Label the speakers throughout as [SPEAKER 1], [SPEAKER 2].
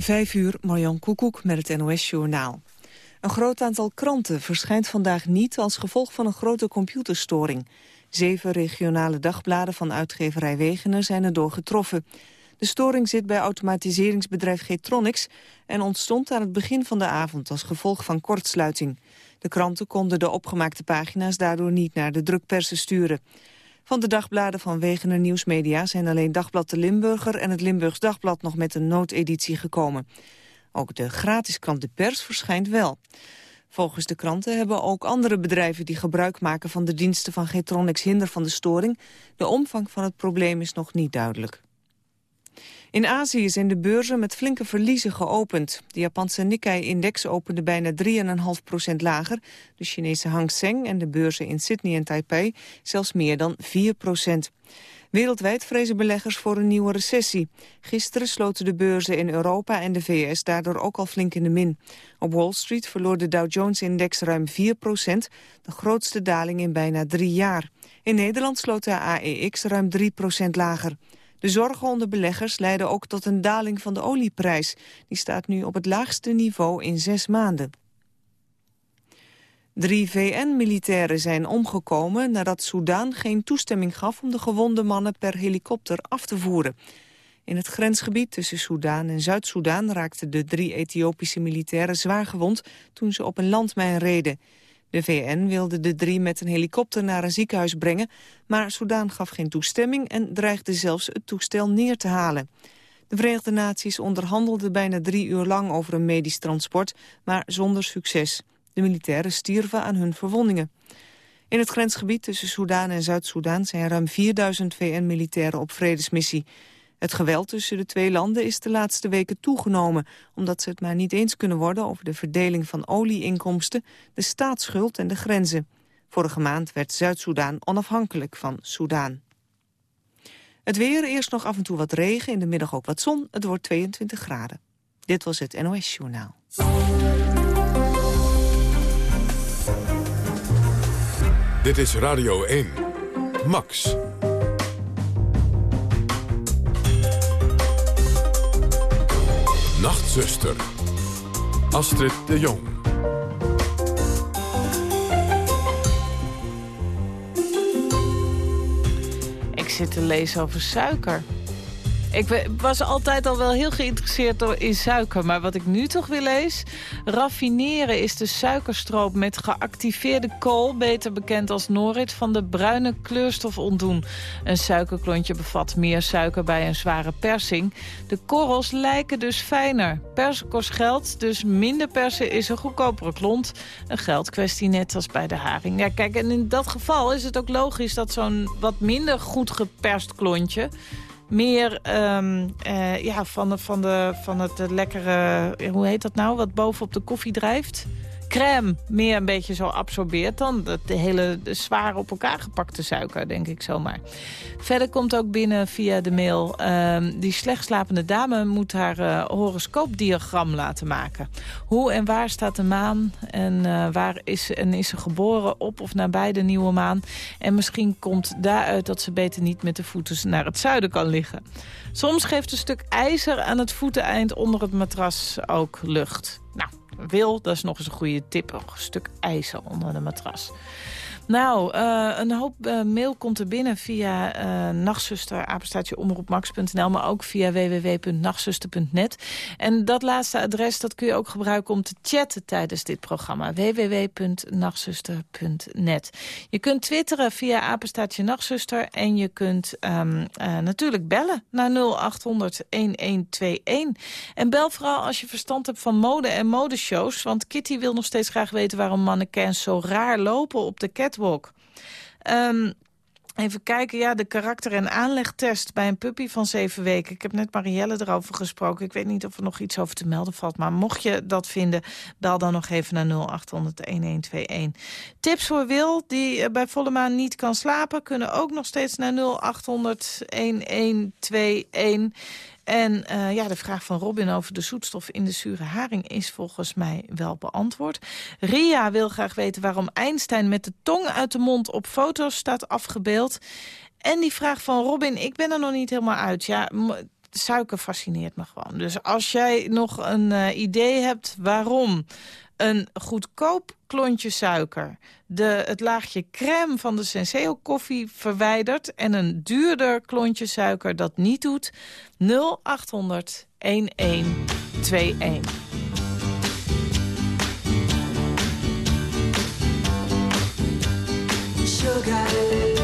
[SPEAKER 1] Vijf uur, Marjan Koekoek met het NOS-journaal. Een groot aantal kranten verschijnt vandaag niet als gevolg van een grote computerstoring. Zeven regionale dagbladen van uitgeverij Wegener zijn erdoor getroffen. De storing zit bij automatiseringsbedrijf Getronics... en ontstond aan het begin van de avond als gevolg van kortsluiting. De kranten konden de opgemaakte pagina's daardoor niet naar de drukpersen sturen. Van de dagbladen van Wegener Nieuwsmedia zijn alleen Dagblad de Limburger en het Limburgs Dagblad nog met een noodeditie gekomen. Ook de gratis krant De Pers verschijnt wel. Volgens de kranten hebben ook andere bedrijven die gebruik maken van de diensten van Getronics hinder van de storing. De omvang van het probleem is nog niet duidelijk. In Azië zijn de beurzen met flinke verliezen geopend. De Japanse Nikkei-index opende bijna 3,5% lager. De Chinese Hang Seng en de beurzen in Sydney en Taipei zelfs meer dan 4% Wereldwijd vrezen beleggers voor een nieuwe recessie. Gisteren sloten de beurzen in Europa en de VS daardoor ook al flink in de min. Op Wall Street verloor de Dow Jones-index ruim 4% de grootste daling in bijna drie jaar. In Nederland sloot de AEX ruim 3% lager. De zorgen onder beleggers leiden ook tot een daling van de olieprijs. Die staat nu op het laagste niveau in zes maanden. Drie VN-militairen zijn omgekomen nadat Soudaan geen toestemming gaf om de gewonde mannen per helikopter af te voeren. In het grensgebied tussen Soudaan en Zuid-Soedan raakten de drie Ethiopische militairen zwaar gewond toen ze op een landmijn reden. De VN wilde de drie met een helikopter naar een ziekenhuis brengen... maar Soudaan gaf geen toestemming en dreigde zelfs het toestel neer te halen. De Verenigde Naties onderhandelden bijna drie uur lang over een medisch transport... maar zonder succes. De militairen stierven aan hun verwondingen. In het grensgebied tussen Soudaan en Zuid-Soedan zijn ruim 4000 VN-militairen op vredesmissie. Het geweld tussen de twee landen is de laatste weken toegenomen... omdat ze het maar niet eens kunnen worden over de verdeling van olieinkomsten... de staatsschuld en de grenzen. Vorige maand werd Zuid-Soedan onafhankelijk van Soedan. Het weer, eerst nog af en toe wat regen, in de middag ook wat zon. Het wordt 22 graden. Dit was het NOS Journaal.
[SPEAKER 2] Dit is Radio 1. Max. Nachtzuster. Astrid de Jong.
[SPEAKER 3] Ik zit te lezen over suiker. Ik was altijd al wel heel geïnteresseerd in suiker. Maar wat ik nu toch wil lees... Raffineren is de suikerstroop met geactiveerde kool... beter bekend als norit, van de bruine kleurstof ontdoen. Een suikerklontje bevat meer suiker bij een zware persing. De korrels lijken dus fijner. Persen kost geld, dus minder persen is een goedkopere klont. Een geldkwestie net als bij de haring. Ja, kijk, en in dat geval is het ook logisch dat zo'n wat minder goed geperst klontje meer um, uh, ja, van, van, de, van het lekkere, hoe heet dat nou, wat bovenop de koffie drijft crème meer een beetje zo absorbeert... dan de, hele zware op elkaar gepakte suiker, denk ik zomaar. Verder komt ook binnen via de mail... Uh, die slecht slapende dame moet haar uh, horoscoopdiagram laten maken. Hoe en waar staat de maan en uh, waar is, en is ze geboren op of nabij de nieuwe maan? En misschien komt daaruit dat ze beter niet met de voeten naar het zuiden kan liggen. Soms geeft een stuk ijzer aan het voeteneind onder het matras ook lucht. Nou, wil, dat is nog eens een goede tip. Een stuk ijzer onder de matras. Nou, uh, een hoop uh, mail komt er binnen via uh, nachtzuster, maar ook via www.nachtzuster.net. En dat laatste adres dat kun je ook gebruiken om te chatten tijdens dit programma. www.nachtzuster.net. Je kunt twitteren via apenstaatje nachtzuster... en je kunt um, natuurlijk bellen naar 0800-1121. En bel vooral als je verstand hebt van mode en modeshows... want Kitty wil nog steeds graag weten waarom mannequins zo raar lopen op de catwalk Ehm, even kijken, ja, de karakter- en aanlegtest bij een puppy van zeven weken. Ik heb net Marielle erover gesproken. Ik weet niet of er nog iets over te melden valt. Maar mocht je dat vinden, bel dan nog even naar 0800-1121. Tips voor Wil, die eh, bij volle maan niet kan slapen... kunnen ook nog steeds naar 0800-1121. En uh, ja, de vraag van Robin over de zoetstof in de zure haring is volgens mij wel beantwoord. Ria wil graag weten waarom Einstein met de tong uit de mond op foto's staat afgebeeld. En die vraag van Robin, ik ben er nog niet helemaal uit. Ja, suiker fascineert me gewoon. Dus als jij nog een uh, idee hebt waarom een goedkoop klontje suiker... De, het laagje crème van de Senseo koffie verwijdert... en een duurder klontje suiker dat niet doet... 0800 1121. Sugar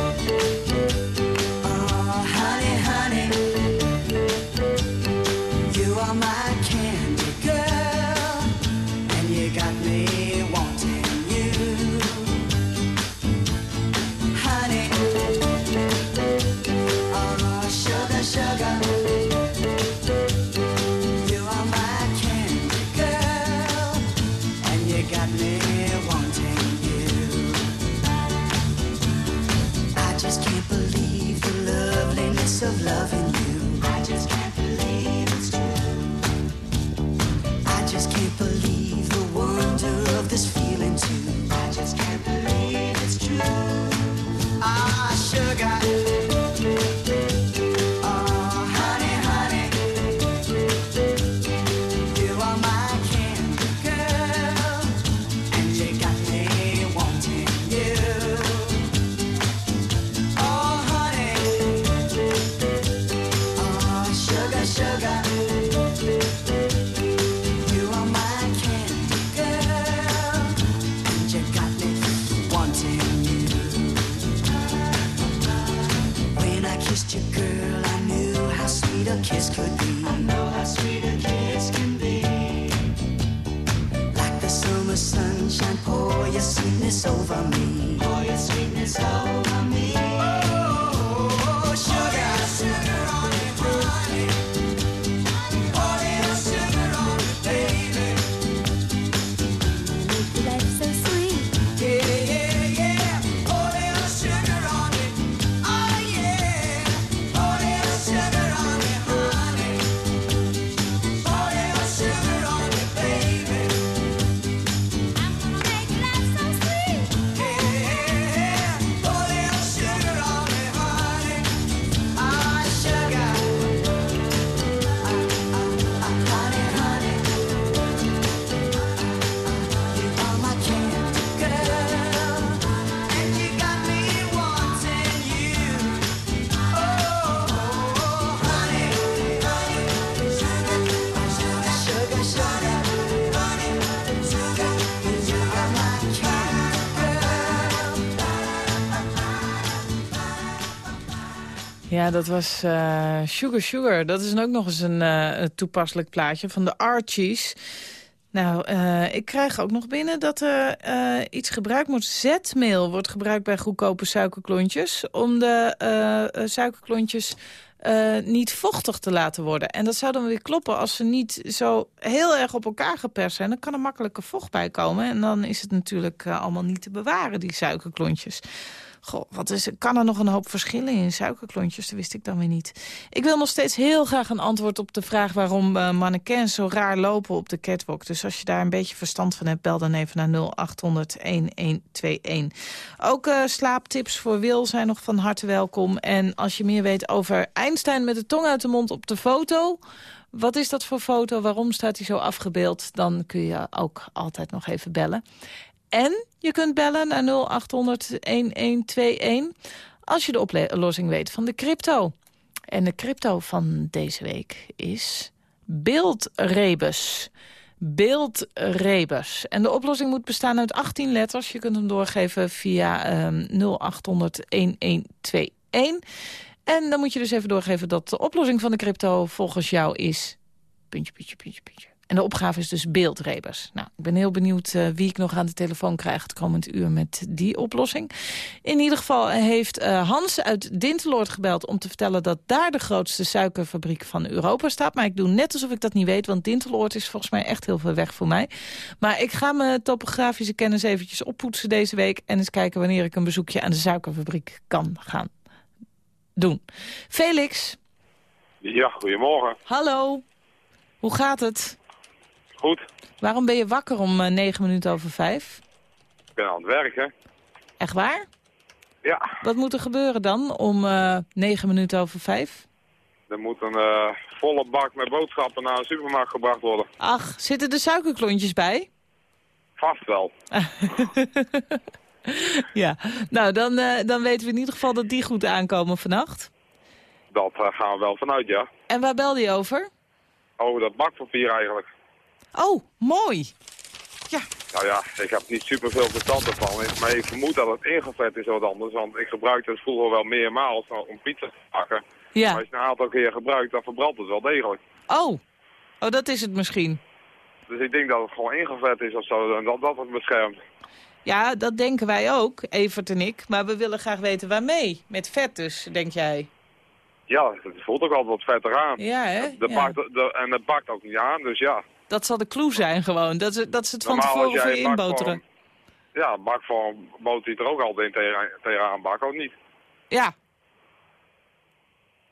[SPEAKER 3] Ja, dat was uh, Sugar Sugar. Dat is ook nog eens een uh, toepasselijk plaatje van de Archies. Nou, uh, ik krijg ook nog binnen dat er iets gebruikt wordt. Zetmeel wordt gebruikt bij goedkope suikerklontjes... om de suikerklontjes niet vochtig te laten worden. En dat zou dan weer kloppen als ze niet zo heel erg op elkaar geperst zijn. Dan kan er makkelijke vocht bij komen. En dan is het natuurlijk allemaal niet te bewaren, die suikerklontjes. Goh, wat is, kan er nog een hoop verschillen in suikerklontjes? Dat wist ik dan weer niet. Ik wil nog steeds heel graag een antwoord op de vraag... waarom uh, mannequins zo raar lopen op de catwalk. Dus als je daar een beetje verstand van hebt... bel dan even naar 0800-1121. Ook uh, slaaptips voor Wil zijn nog van harte welkom. En als je meer weet over Einstein met de tong uit de mond op de foto... Wat is dat voor foto? Waarom staat hij zo afgebeeld? Dan kun je ook altijd nog even bellen. En je kunt bellen naar 0800-1121 als je de oplossing weet van de crypto. En de crypto van deze week is Beeldrebus. Beeldrebus. En de oplossing moet bestaan uit 18 letters. Je kunt hem doorgeven via um, 0800-1121. En dan moet je dus even doorgeven dat de oplossing van de crypto volgens jou is... puntje, puntje, puntje, puntje. En de opgave is dus beeldrebers. Nou, ik ben heel benieuwd uh, wie ik nog aan de telefoon krijg het komend uur met die oplossing. In ieder geval heeft uh, Hans uit Dinteloord gebeld om te vertellen dat daar de grootste suikerfabriek van Europa staat. Maar ik doe net alsof ik dat niet weet, want Dinteloord is volgens mij echt heel veel weg voor mij. Maar ik ga mijn topografische kennis eventjes oppoetsen deze week en eens kijken wanneer ik een bezoekje aan de suikerfabriek kan gaan doen. Felix.
[SPEAKER 4] Ja, goedemorgen.
[SPEAKER 3] Hallo. Hoe gaat het?
[SPEAKER 4] Goed.
[SPEAKER 3] Waarom ben je wakker om uh, negen minuten over vijf?
[SPEAKER 4] Ik ben aan het werken.
[SPEAKER 3] Echt waar?
[SPEAKER 4] Ja.
[SPEAKER 3] Wat moet er gebeuren dan om uh, negen minuten over vijf?
[SPEAKER 4] Er moet een eh, volle bak met boodschappen naar een supermarkt gebracht worden.
[SPEAKER 3] Ach, zitten er suikerklontjes bij?
[SPEAKER 4] Vast wel.
[SPEAKER 3] Ja, nou dan, eh, dan weten we in ieder geval dat die goed aankomen vannacht.
[SPEAKER 4] Dat eh, gaan we wel vanuit, ja.
[SPEAKER 3] En waar belde je over?
[SPEAKER 4] Oh, dat bakpapier eigenlijk.
[SPEAKER 3] Oh, mooi. Ja,
[SPEAKER 4] Nou ja, ik heb niet super veel verstand ervan. Maar ik vermoed dat het ingevet is wat anders. Want ik gebruikte het vroeger wel meermaals om pizza te. Maar
[SPEAKER 3] ja.
[SPEAKER 4] als je het een aantal keer gebruikt, dan verbrandt het wel degelijk.
[SPEAKER 3] Oh, oh dat is het misschien.
[SPEAKER 4] Dus ik denk dat het gewoon ingevet is of zo. En dat dat het beschermt.
[SPEAKER 3] Ja, dat denken wij ook, Evert en ik. Maar we willen graag weten waarmee. Met vet dus, denk jij.
[SPEAKER 4] Ja, het voelt ook altijd wat vetter aan.
[SPEAKER 3] Ja, hè?
[SPEAKER 4] De
[SPEAKER 3] Ja.
[SPEAKER 4] bakt, de, en het bakt ook niet aan, dus ja.
[SPEAKER 3] Dat zal de clue zijn gewoon. Dat ze, dat ze het van
[SPEAKER 4] Normaal
[SPEAKER 3] tevoren voor je inboteren.
[SPEAKER 4] Ja, bakvorm boter er ook altijd tegen, tegenaan bakken, ook niet.
[SPEAKER 3] Ja.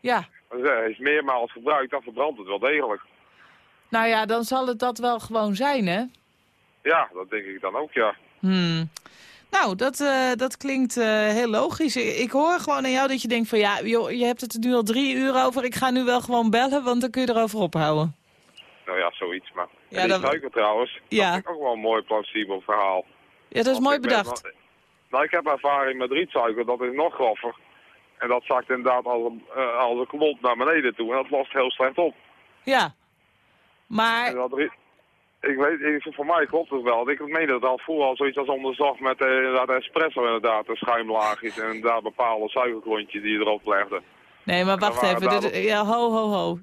[SPEAKER 3] Ja.
[SPEAKER 4] Dus, hij is meermaals gebruikt, dan verbrandt het wel degelijk.
[SPEAKER 3] Nou ja, dan zal het dat wel gewoon zijn, hè?
[SPEAKER 4] Ja, dat denk ik dan ook, ja.
[SPEAKER 3] Hmm. Nou, dat, eh, dat klinkt eh, heel logisch. Ik, ik hoor gewoon aan jou dat je denkt van... ja, joh, je hebt het er nu al drie uur over. Ik ga nu wel gewoon bellen, want dan kun je erover ophouden.
[SPEAKER 4] Nou ja, zoiets, maar...
[SPEAKER 3] Ja,
[SPEAKER 4] en die
[SPEAKER 3] dat-
[SPEAKER 4] suiker trouwens,
[SPEAKER 3] Ja.
[SPEAKER 4] dat vind ik ook wel een mooi plausibel verhaal.
[SPEAKER 3] Ja, dat is mooi bedacht.
[SPEAKER 4] nou, ik heb ervaring met rietsuiker, dat is nog groffer. En dat zakt inderdaad als een, eh, als een klont naar beneden toe. En dat lost heel slecht op.
[SPEAKER 3] Ja.
[SPEAKER 4] En
[SPEAKER 3] Maar,
[SPEAKER 4] dat riet- ik weet, ik, voor mij klopt het wel. Ik meen dat het al vroeger al zoiets als onderzocht met eh, inderdaad espresso inderdaad, de schuimlaagjes en inderdaad bepaalde suikerklontjes die je erop legde.
[SPEAKER 3] nee, maar wacht even.
[SPEAKER 4] daar
[SPEAKER 3] Dit- ja, ho, ho, ho.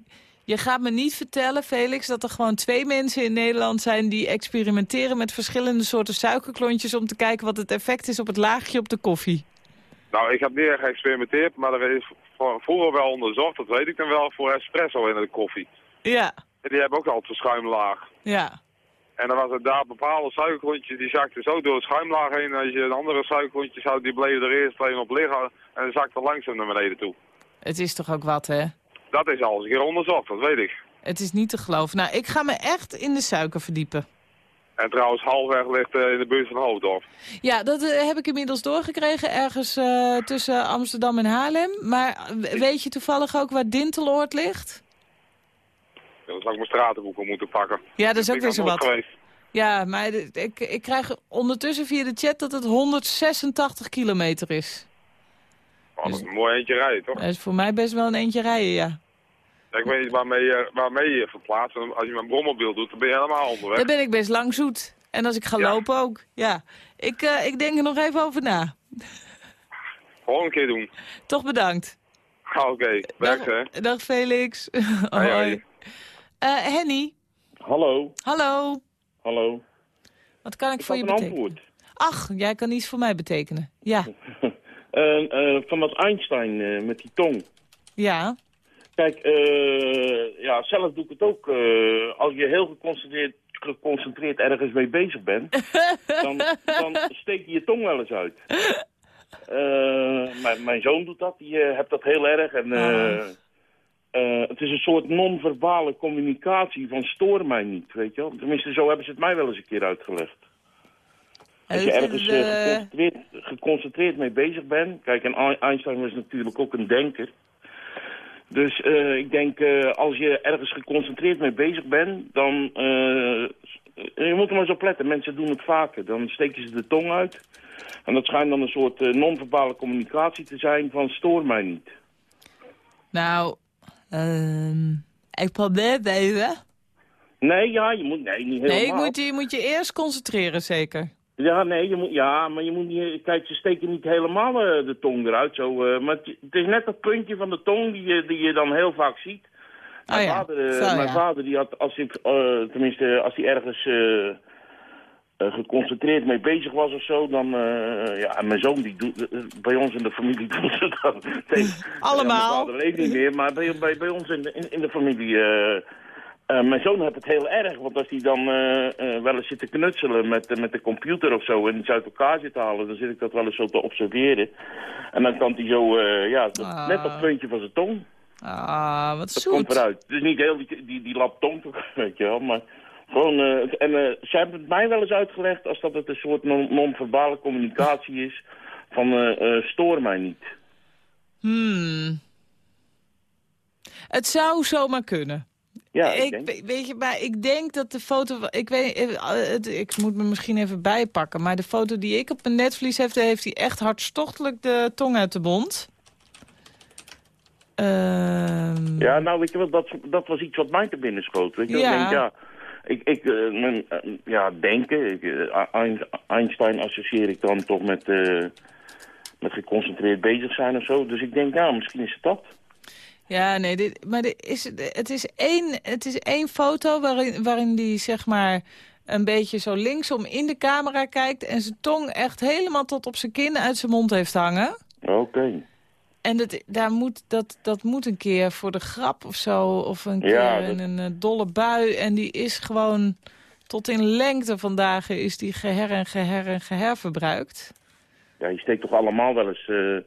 [SPEAKER 3] Je gaat me niet vertellen, Felix, dat er gewoon twee mensen in Nederland zijn... die experimenteren met verschillende soorten suikerklontjes... om te kijken wat het effect is op het laagje op de koffie.
[SPEAKER 4] Nou, ik heb niet geëxperimenteerd, maar er is vroeger wel onderzocht, dat weet ik dan wel, voor espresso in de koffie.
[SPEAKER 3] Ja,
[SPEAKER 4] En die hebben ook altijd een schuimlaag.
[SPEAKER 3] ja.
[SPEAKER 4] En dan was het daar bepaalde suikerklontjes, die zakten zo door het schuimlaag heen. Als je een andere suikerklontjes had, die bleven er eerst alleen op liggen en dan zakte langzaam naar beneden toe.
[SPEAKER 3] Het is toch ook wat, hè?
[SPEAKER 4] Dat is al eens een keer onderzocht, dat weet ik.
[SPEAKER 3] Het is niet te geloven. Nou, ik ga me echt in de suiker verdiepen.
[SPEAKER 4] En trouwens, halfweg ligt eh, in de buurt van Hoofddorp.
[SPEAKER 3] Ja, dat eh, heb ik inmiddels doorgekregen, ergens eh, tussen Amsterdam en Haarlem. Maar weet je toevallig ook waar Dinteloord ligt?
[SPEAKER 4] Dan zou ik mijn stratenboeken moeten pakken.
[SPEAKER 3] Ja, dat is ook weer zo wat.
[SPEAKER 4] geweest.
[SPEAKER 3] Ja, maar ik, ik krijg ondertussen via de chat dat het 186 kilometer is.
[SPEAKER 4] Oh, dat is een mooi eentje rijden, toch?
[SPEAKER 3] Dat is voor mij best wel een eentje rijden, ja.
[SPEAKER 4] Ja, ik weet niet waarmee je, waarmee je je verplaatst. Als je met een brommobiel doet, dan ben je helemaal onderweg.
[SPEAKER 3] Dan ben ik best lang zoet. En als ik ga
[SPEAKER 4] Ja.
[SPEAKER 3] lopen ook, ja. Ik, eh, ik denk er nog even over na.
[SPEAKER 4] Gewoon een keer doen.
[SPEAKER 3] Toch bedankt.
[SPEAKER 4] Ah, Oké, werk hè.
[SPEAKER 3] Dag, dag Felix.
[SPEAKER 4] Hoi.
[SPEAKER 3] Eh, Henny,
[SPEAKER 5] Hallo,
[SPEAKER 3] hallo.
[SPEAKER 5] hallo.
[SPEAKER 3] Wat kan ik,
[SPEAKER 5] Ik
[SPEAKER 3] voor je
[SPEAKER 5] een
[SPEAKER 3] betekenen?
[SPEAKER 5] antwoord.
[SPEAKER 3] Ach, jij kan iets voor mij betekenen. Ja,
[SPEAKER 5] van dat Einstein eh, met die tong.
[SPEAKER 3] ja.
[SPEAKER 5] Kijk, eh, ja, zelf doe ik het ook. eh, als je heel geconcentreerd, geconcentreerd ergens mee bezig bent, dan, dan steek je je tong wel eens uit. Eh, mijn, mijn zoon doet dat, die eh, hebt dat heel erg. En, eh,
[SPEAKER 3] Ah.
[SPEAKER 5] eh, het is een soort non-verbale communicatie van stoor mij niet, weet je wel. Tenminste, zo hebben ze het mij wel eens een keer uitgelegd. Als je ergens eh,
[SPEAKER 3] eh,
[SPEAKER 5] geconcentreerd, geconcentreerd mee bezig bent. Kijk, en Ein- Einstein was natuurlijk ook een denker. Dus eh, ik denk, als je ergens geconcentreerd mee bezig bent, dan... je moet er maar eens op letten. Mensen doen het vaker. Dan steken ze de tong uit. En dat schijnt dan een soort non-verbale communicatie te zijn van stoor mij niet.
[SPEAKER 3] Nou, ehm, ik probeer het even.
[SPEAKER 5] Nee, ja, je moet... Nee, niet helemaal.
[SPEAKER 3] Nee, ik moet, je moet je eerst concentreren, zeker.
[SPEAKER 5] Ja, nee, je moet, ja, maar je moet niet... Kijk, ze steken niet helemaal eh, de tong eruit. Zo, eh, maar het, het is net dat puntje van de tong die je, die je dan heel vaak ziet. Mijn,
[SPEAKER 3] Oh ja,
[SPEAKER 5] vader, eh,
[SPEAKER 3] zo,
[SPEAKER 5] mijn
[SPEAKER 3] ja.
[SPEAKER 5] vader, die had, als ik, tenminste, als hij ergens geconcentreerd mee bezig was of zo, dan, ja, en mijn zoon, die doet, bij ons in de familie doen ze dat.
[SPEAKER 3] Allemaal?
[SPEAKER 5] Ja, mijn vader niet meer, maar bij, bij, bij ons in de, in, in de familie... eh, mijn zoon heeft het heel erg, want als hij dan eh, eh, wel eens zit te knutselen met, met de computer of zo en iets uit elkaar zit te halen, dan zit ik dat wel eens zo te observeren. En dan kan hij zo, ja,
[SPEAKER 3] Ah.
[SPEAKER 5] net dat puntje van zijn tong,
[SPEAKER 3] Ah, wat
[SPEAKER 5] dat
[SPEAKER 3] zoet.
[SPEAKER 5] komt eruit. Dus niet heel die, die, die lap tong, weet je wel, maar gewoon, en ze hebben het mij wel eens uitgelegd als dat het een soort non- non-verbale communicatie is van stoor mij niet.
[SPEAKER 3] Hmm. Het zou zomaar kunnen.
[SPEAKER 5] Ja, ik,
[SPEAKER 3] ik,
[SPEAKER 5] denk.
[SPEAKER 3] we- weet je, maar ik denk dat de foto... Ik, weet, eh, ik moet me misschien even bijpakken... maar de foto die ik op mijn netvlies heb... daar heeft hij echt hartstochtelijk de tong uit de mond. Ehm,
[SPEAKER 5] Ja, nou, weet je wat, dat, dat was iets wat mij te binnen schoot. Weet je, wel.
[SPEAKER 3] Ja.
[SPEAKER 5] ik denk, ja, ik, ik eh, mijn, eh, ja, denken, ik, Einstein associeer ik dan toch met, met geconcentreerd bezig zijn of zo. Dus ik denk, ja, misschien is het dat.
[SPEAKER 3] Ja, nee, dit, maar dit is, het, is één, het is één foto waarin, waarin die zeg maar een beetje zo linksom in de camera kijkt... en zijn tong echt helemaal tot op zijn kin uit zijn mond heeft hangen.
[SPEAKER 5] Oké.
[SPEAKER 3] En dat, daar moet, dat, dat moet een keer voor de grap of zo, of een keer in
[SPEAKER 5] dat-
[SPEAKER 3] een dolle bui. En die is gewoon tot in lengte van dagen is die geher en geher en geher verbruikt.
[SPEAKER 5] Ja, je steekt toch allemaal wel eens... eh,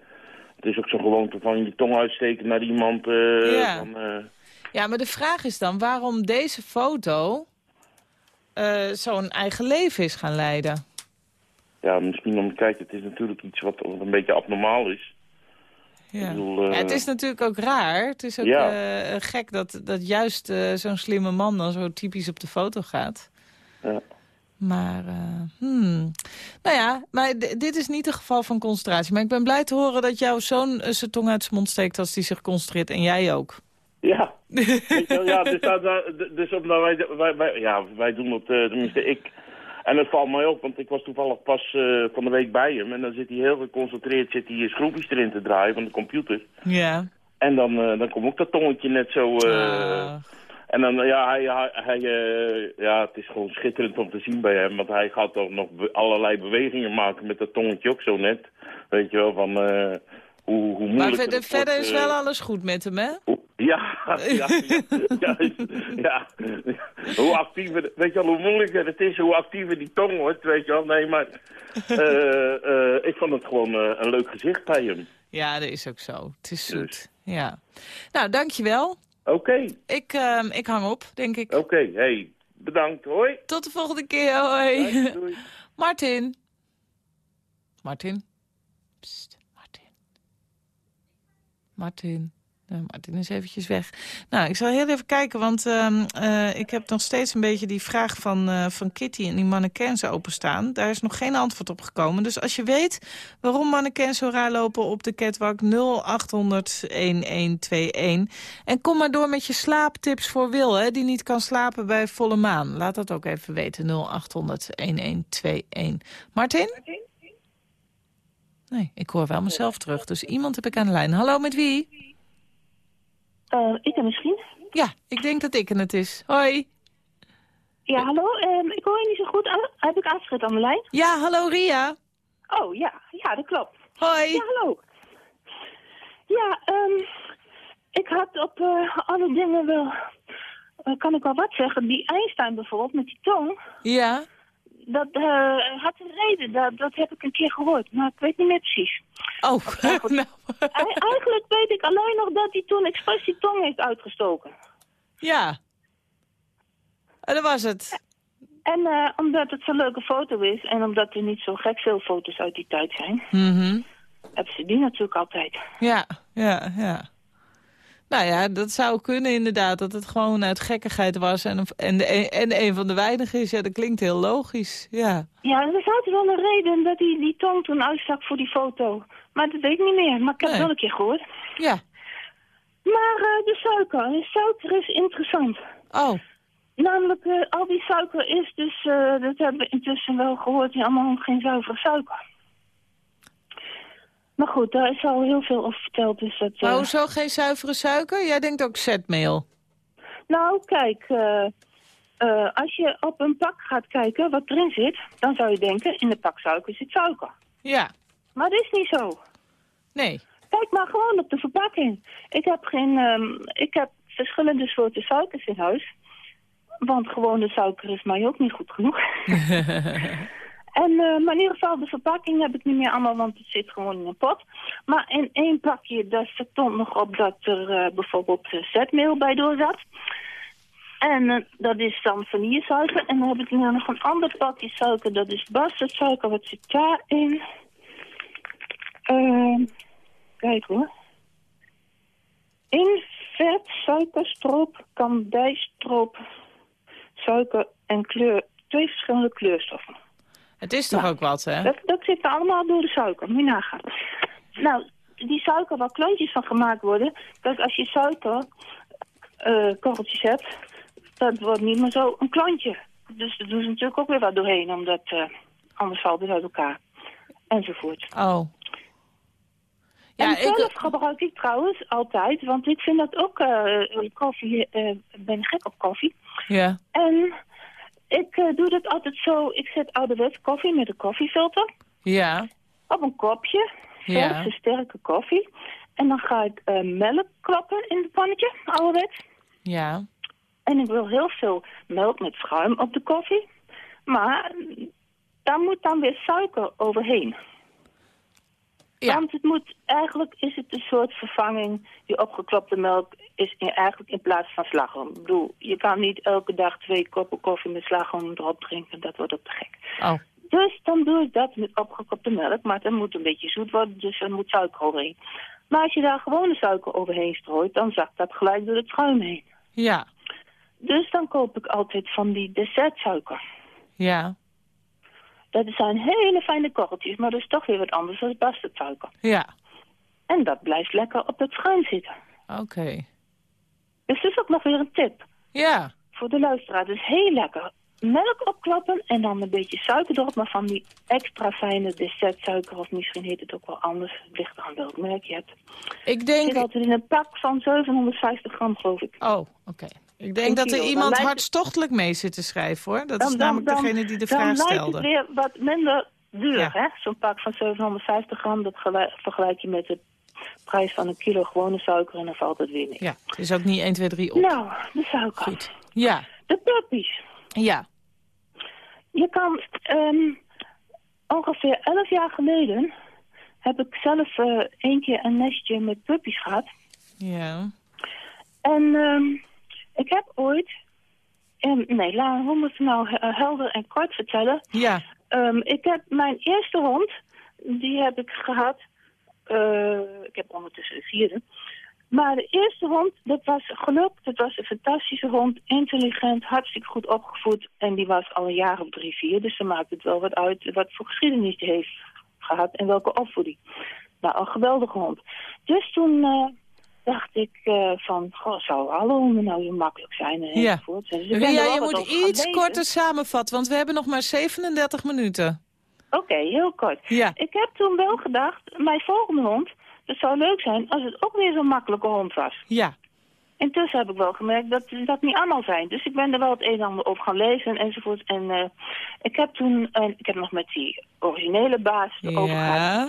[SPEAKER 5] het is ook zo'n gewoonte van je tong uitsteken naar iemand. eh,
[SPEAKER 3] Ja.
[SPEAKER 5] van, eh,
[SPEAKER 3] Ja, maar de vraag is dan waarom deze foto eh, zo'n eigen leven is gaan leiden.
[SPEAKER 5] ja, misschien om... Kijk, het is natuurlijk iets wat, wat een beetje abnormaal is.
[SPEAKER 3] Ja.
[SPEAKER 5] Ik bedoel,
[SPEAKER 3] Ja, het is natuurlijk ook raar. Het is ook
[SPEAKER 5] Ja.
[SPEAKER 3] gek dat, dat juist zo'n slimme man dan zo typisch op de foto gaat.
[SPEAKER 5] Ja.
[SPEAKER 3] Maar, eh, hmm. nou ja, maar dit is niet een geval van concentratie. Maar ik ben blij te horen dat jouw zoon eh, zijn tong uit zijn mond steekt als hij zich concentreert. En jij ook.
[SPEAKER 5] Ja, ja dus, dat, dat- dus omdat wij, wij, wij, ja, wij doen het, eh, tenminste ik. En het valt mij op, want ik was toevallig pas van de week bij hem. En dan zit hij heel geconcentreerd, zit hij schroefjes erin te draaien van de computer.
[SPEAKER 3] Ja.
[SPEAKER 5] En dan, eh, dan komt ook dat tongetje net zo...
[SPEAKER 3] Ah.
[SPEAKER 5] En dan, ja, hij, hij, hij, eh, ja, het is gewoon schitterend om te zien bij hem. Want hij gaat toch nog allerlei bewegingen maken met dat tongetje ook zo net. Weet je wel, van eh, hoe, hoe
[SPEAKER 3] Maar
[SPEAKER 5] moeilijk
[SPEAKER 3] verder,
[SPEAKER 5] het
[SPEAKER 3] verder is
[SPEAKER 5] eh,
[SPEAKER 3] wel alles goed met hem, hè?
[SPEAKER 5] Ja, ja, ja. Hoe actiever, weet je wel, hoe moeilijker het is, hoe actiever die tong wordt, weet je wel. Nee, maar ik vond het gewoon een leuk gezicht bij hem.
[SPEAKER 3] Ja, dat is ook zo. Het is zoet.
[SPEAKER 5] Dus.
[SPEAKER 3] Ja. Nou, dankjewel.
[SPEAKER 5] Oké,
[SPEAKER 3] Ik, ehm, ik hang op, denk ik.
[SPEAKER 5] oké, hey, bedankt, hoi.
[SPEAKER 3] Tot de volgende keer, hoi.
[SPEAKER 5] Doei, doei.
[SPEAKER 3] Martin. Martin. Martin. Martin. Nou, Martin is eventjes weg. Nou, ik zal heel even kijken, want ehm, eh, ik heb nog steeds een beetje die vraag van, eh, van Kitty en die mannequins openstaan. Daar is nog geen antwoord op gekomen. Dus als je weet waarom mannequins zo raar lopen op de catwalk 0800-1121. En kom maar door met je slaaptips voor Wil, hè, die niet kan slapen bij volle maan. Laat dat ook even weten, 0800-1121. Martin? Nee, ik hoor wel mezelf terug, dus iemand heb ik aan de lijn. Hallo, met wie?
[SPEAKER 6] Eh, ik ben misschien.
[SPEAKER 3] Ja, ik denk dat ik het is. Hoi.
[SPEAKER 6] Ja, hallo. ehm, ik hoor je niet zo goed. Heb ik Astrid aan de lijn?
[SPEAKER 3] Ja, hallo Ria.
[SPEAKER 6] Oh, ja. Ja, dat klopt.
[SPEAKER 3] Hoi.
[SPEAKER 6] Ja, hallo. Ja, ehm, ik had op eh, alle dingen wel... eh, kan ik wel wat zeggen? Die Einstein bijvoorbeeld, met die tong...
[SPEAKER 3] Ja.
[SPEAKER 6] Dat eh, had een reden. Dat, dat heb ik een keer gehoord. Maar ik weet niet meer precies.
[SPEAKER 3] Oh, nou.
[SPEAKER 6] Ei- eigenlijk weet ik alleen nog dat hij toen expres die tong heeft uitgestoken.
[SPEAKER 3] Ja. En dat was het.
[SPEAKER 6] En eh, omdat het zo'n leuke foto is... en omdat er niet zo gek veel foto's uit die tijd zijn...
[SPEAKER 3] Mhm.
[SPEAKER 6] hebben ze die natuurlijk altijd.
[SPEAKER 3] Ja, ja, ja. Nou ja, dat zou kunnen inderdaad. Dat het gewoon uit gekkigheid was. En, en, de, en een van de weinigen is. Ja, dat klinkt heel logisch. Ja.
[SPEAKER 6] Ja, er is altijd wel een reden dat hij die tong toen uitstak voor die foto. Maar dat weet ik niet meer. Maar ik heb het
[SPEAKER 3] Nee.
[SPEAKER 6] wel een keer gehoord.
[SPEAKER 3] Ja.
[SPEAKER 6] Maar eh, de suiker. De suiker is interessant.
[SPEAKER 3] Oh.
[SPEAKER 6] Namelijk, eh, al die suiker is dus, eh, dat hebben we intussen wel gehoord, allemaal geen zuivere suiker. Maar goed, daar is al heel veel over verteld. Dus dat,
[SPEAKER 3] Maar
[SPEAKER 6] eh,
[SPEAKER 3] hoezo geen zuivere suiker? Jij denkt ook zetmeel.
[SPEAKER 6] Nou, kijk, eh, eh, als je op een pak gaat kijken wat erin zit, dan zou je denken, in de pak suiker zit suiker.
[SPEAKER 3] Ja.
[SPEAKER 6] Maar dat is niet zo.
[SPEAKER 3] Nee.
[SPEAKER 6] Kijk maar gewoon op de verpakking. Ik heb, geen, ehm, ik heb verschillende soorten suikers in huis. Want gewone suiker is mij ook niet goed genoeg. en, eh, maar in ieder geval, de verpakking heb ik niet meer allemaal, want het zit gewoon in een pot. Maar in één pakje, daar stond nog op dat er eh, bijvoorbeeld eh, zetmeel bij door zat. En dat is dan vanillesuiker. En dan heb ik nu nog een ander pakje suiker, dat is bastardsuiker. Wat zit daarin? Ehm Kijk hoor. vet, suiker, stroop, kandijstroop, suiker en kleur. Twee verschillende kleurstoffen.
[SPEAKER 3] Het is toch
[SPEAKER 6] Nou,
[SPEAKER 3] ook wat, hè?
[SPEAKER 6] Dat, dat zit allemaal door de suiker, moet je nagaan. Nou, die suiker waar klontjes van gemaakt worden... Kijk, als je suiker eh, korreltjes hebt, dat wordt niet meer zo een klontje. Dus daar doen ze natuurlijk ook weer wat doorheen, omdat eh, anders valt het uit elkaar. Enzovoort.
[SPEAKER 3] Oh.
[SPEAKER 6] en
[SPEAKER 3] Ja,
[SPEAKER 6] zelf
[SPEAKER 3] ik...
[SPEAKER 6] gebruik ik trouwens altijd, want ik vind dat ook eh, koffie, ik ben gek op koffie.
[SPEAKER 3] Ja.
[SPEAKER 6] En ik eh, doe dat altijd zo, ik zet ouderwets koffie met een koffiefilter
[SPEAKER 3] Ja.
[SPEAKER 6] op een kopje,
[SPEAKER 3] Ja.
[SPEAKER 6] verse sterke koffie. En dan ga ik eh, melk kloppen in het pannetje, ouderwets.
[SPEAKER 3] Ja.
[SPEAKER 6] En ik wil heel veel melk met schuim op de koffie. Maar daar moet dan weer suiker overheen.
[SPEAKER 3] Ja.
[SPEAKER 6] Want het moet, eigenlijk is het een soort vervanging. Die opgeklopte melk is in, eigenlijk in plaats van slagroom. Ik bedoel, je kan niet elke dag twee koppen koffie met slagroom erop drinken. Dat wordt ook te gek.
[SPEAKER 3] Oh.
[SPEAKER 6] Dus dan doe ik dat met opgekopte melk. Maar dan moet een beetje zoet worden, dus er moet suiker overheen. Maar als je daar gewone suiker overheen strooit, dan zakt dat gelijk door het schuim heen.
[SPEAKER 3] Ja.
[SPEAKER 6] Dus dan koop ik altijd van die dessertsuiker.
[SPEAKER 3] Ja.
[SPEAKER 6] Dat zijn hele fijne korreltjes, maar dat is toch weer wat anders dan bastardsuiker.
[SPEAKER 3] Ja.
[SPEAKER 6] En dat blijft lekker op het schuim zitten.
[SPEAKER 3] Oké.
[SPEAKER 6] Dus dat is ook nog weer een tip
[SPEAKER 3] Ja.
[SPEAKER 6] voor de luisteraar. Dus heel lekker. Melk opklappen en dan een beetje suiker erop, maar van die extra fijne dessertsuiker, of misschien heet het ook wel anders. Het ligt aan welk merk je hebt.
[SPEAKER 3] Ik
[SPEAKER 6] Het
[SPEAKER 3] denk...
[SPEAKER 6] altijd in een pak van 750 gram, geloof ik.
[SPEAKER 3] Oh, oké. Ik denk dat er
[SPEAKER 6] dan
[SPEAKER 3] iemand
[SPEAKER 6] lijkt het-
[SPEAKER 3] hartstochtelijk mee zit te schrijven, hoor. Dat is
[SPEAKER 6] Dan- dan-
[SPEAKER 3] namelijk
[SPEAKER 6] dan-
[SPEAKER 3] degene die de
[SPEAKER 6] dan
[SPEAKER 3] vraag
[SPEAKER 6] lijkt
[SPEAKER 3] stelde.
[SPEAKER 6] het weer wat minder duur,
[SPEAKER 3] Ja.
[SPEAKER 6] hè? Zo'n pak van 750 gram, dat gelijk- vergelijk je met de prijs van een kilo gewone suiker en dan valt het weer niet.
[SPEAKER 3] Ja, het is ook niet 1, 2, 3 op.
[SPEAKER 6] Nou, de suiker.
[SPEAKER 3] Goed. Ja.
[SPEAKER 6] De puppies.
[SPEAKER 3] Ja.
[SPEAKER 6] Je kan ehm, ongeveer 11 jaar geleden heb ik zelf eh één keer een nestje met puppies gehad.
[SPEAKER 3] Ja.
[SPEAKER 6] En ehm, ik heb ooit, en nee, laat, hoe moet ik het nou eh, helder en kort vertellen?
[SPEAKER 3] Ja.
[SPEAKER 6] Ik heb mijn eerste hond, die heb ik gehad. Eh, ik heb ondertussen een vierde. Maar de eerste hond, dat was gelukt. Dat was een fantastische hond, intelligent, hartstikke goed opgevoed. En die was al een jaar of drie, vier. Dus dan maakt het wel wat uit wat voor geschiedenis die heeft gehad en welke opvoeding. Nou, een geweldige hond. Dus toen eh, dacht ik eh, van, goh, zou alle honden nou zo makkelijk zijn en
[SPEAKER 3] Ja.
[SPEAKER 6] enzovoort. Dus wel
[SPEAKER 3] je moet iets korter samenvatten, want we hebben nog maar 37 minuten.
[SPEAKER 6] Oké, heel kort.
[SPEAKER 3] Ja.
[SPEAKER 6] Ik heb toen wel gedacht, mijn volgende hond, het zou leuk zijn als het ook weer zo'n makkelijke hond was.
[SPEAKER 3] Ja.
[SPEAKER 6] Intussen heb ik wel gemerkt dat dat niet allemaal zijn. Dus ik ben er wel het een en ander over gaan lezen enzovoort. En eh, ik heb toen, eh, ik heb nog met die originele baas erover gehad.
[SPEAKER 3] Ja.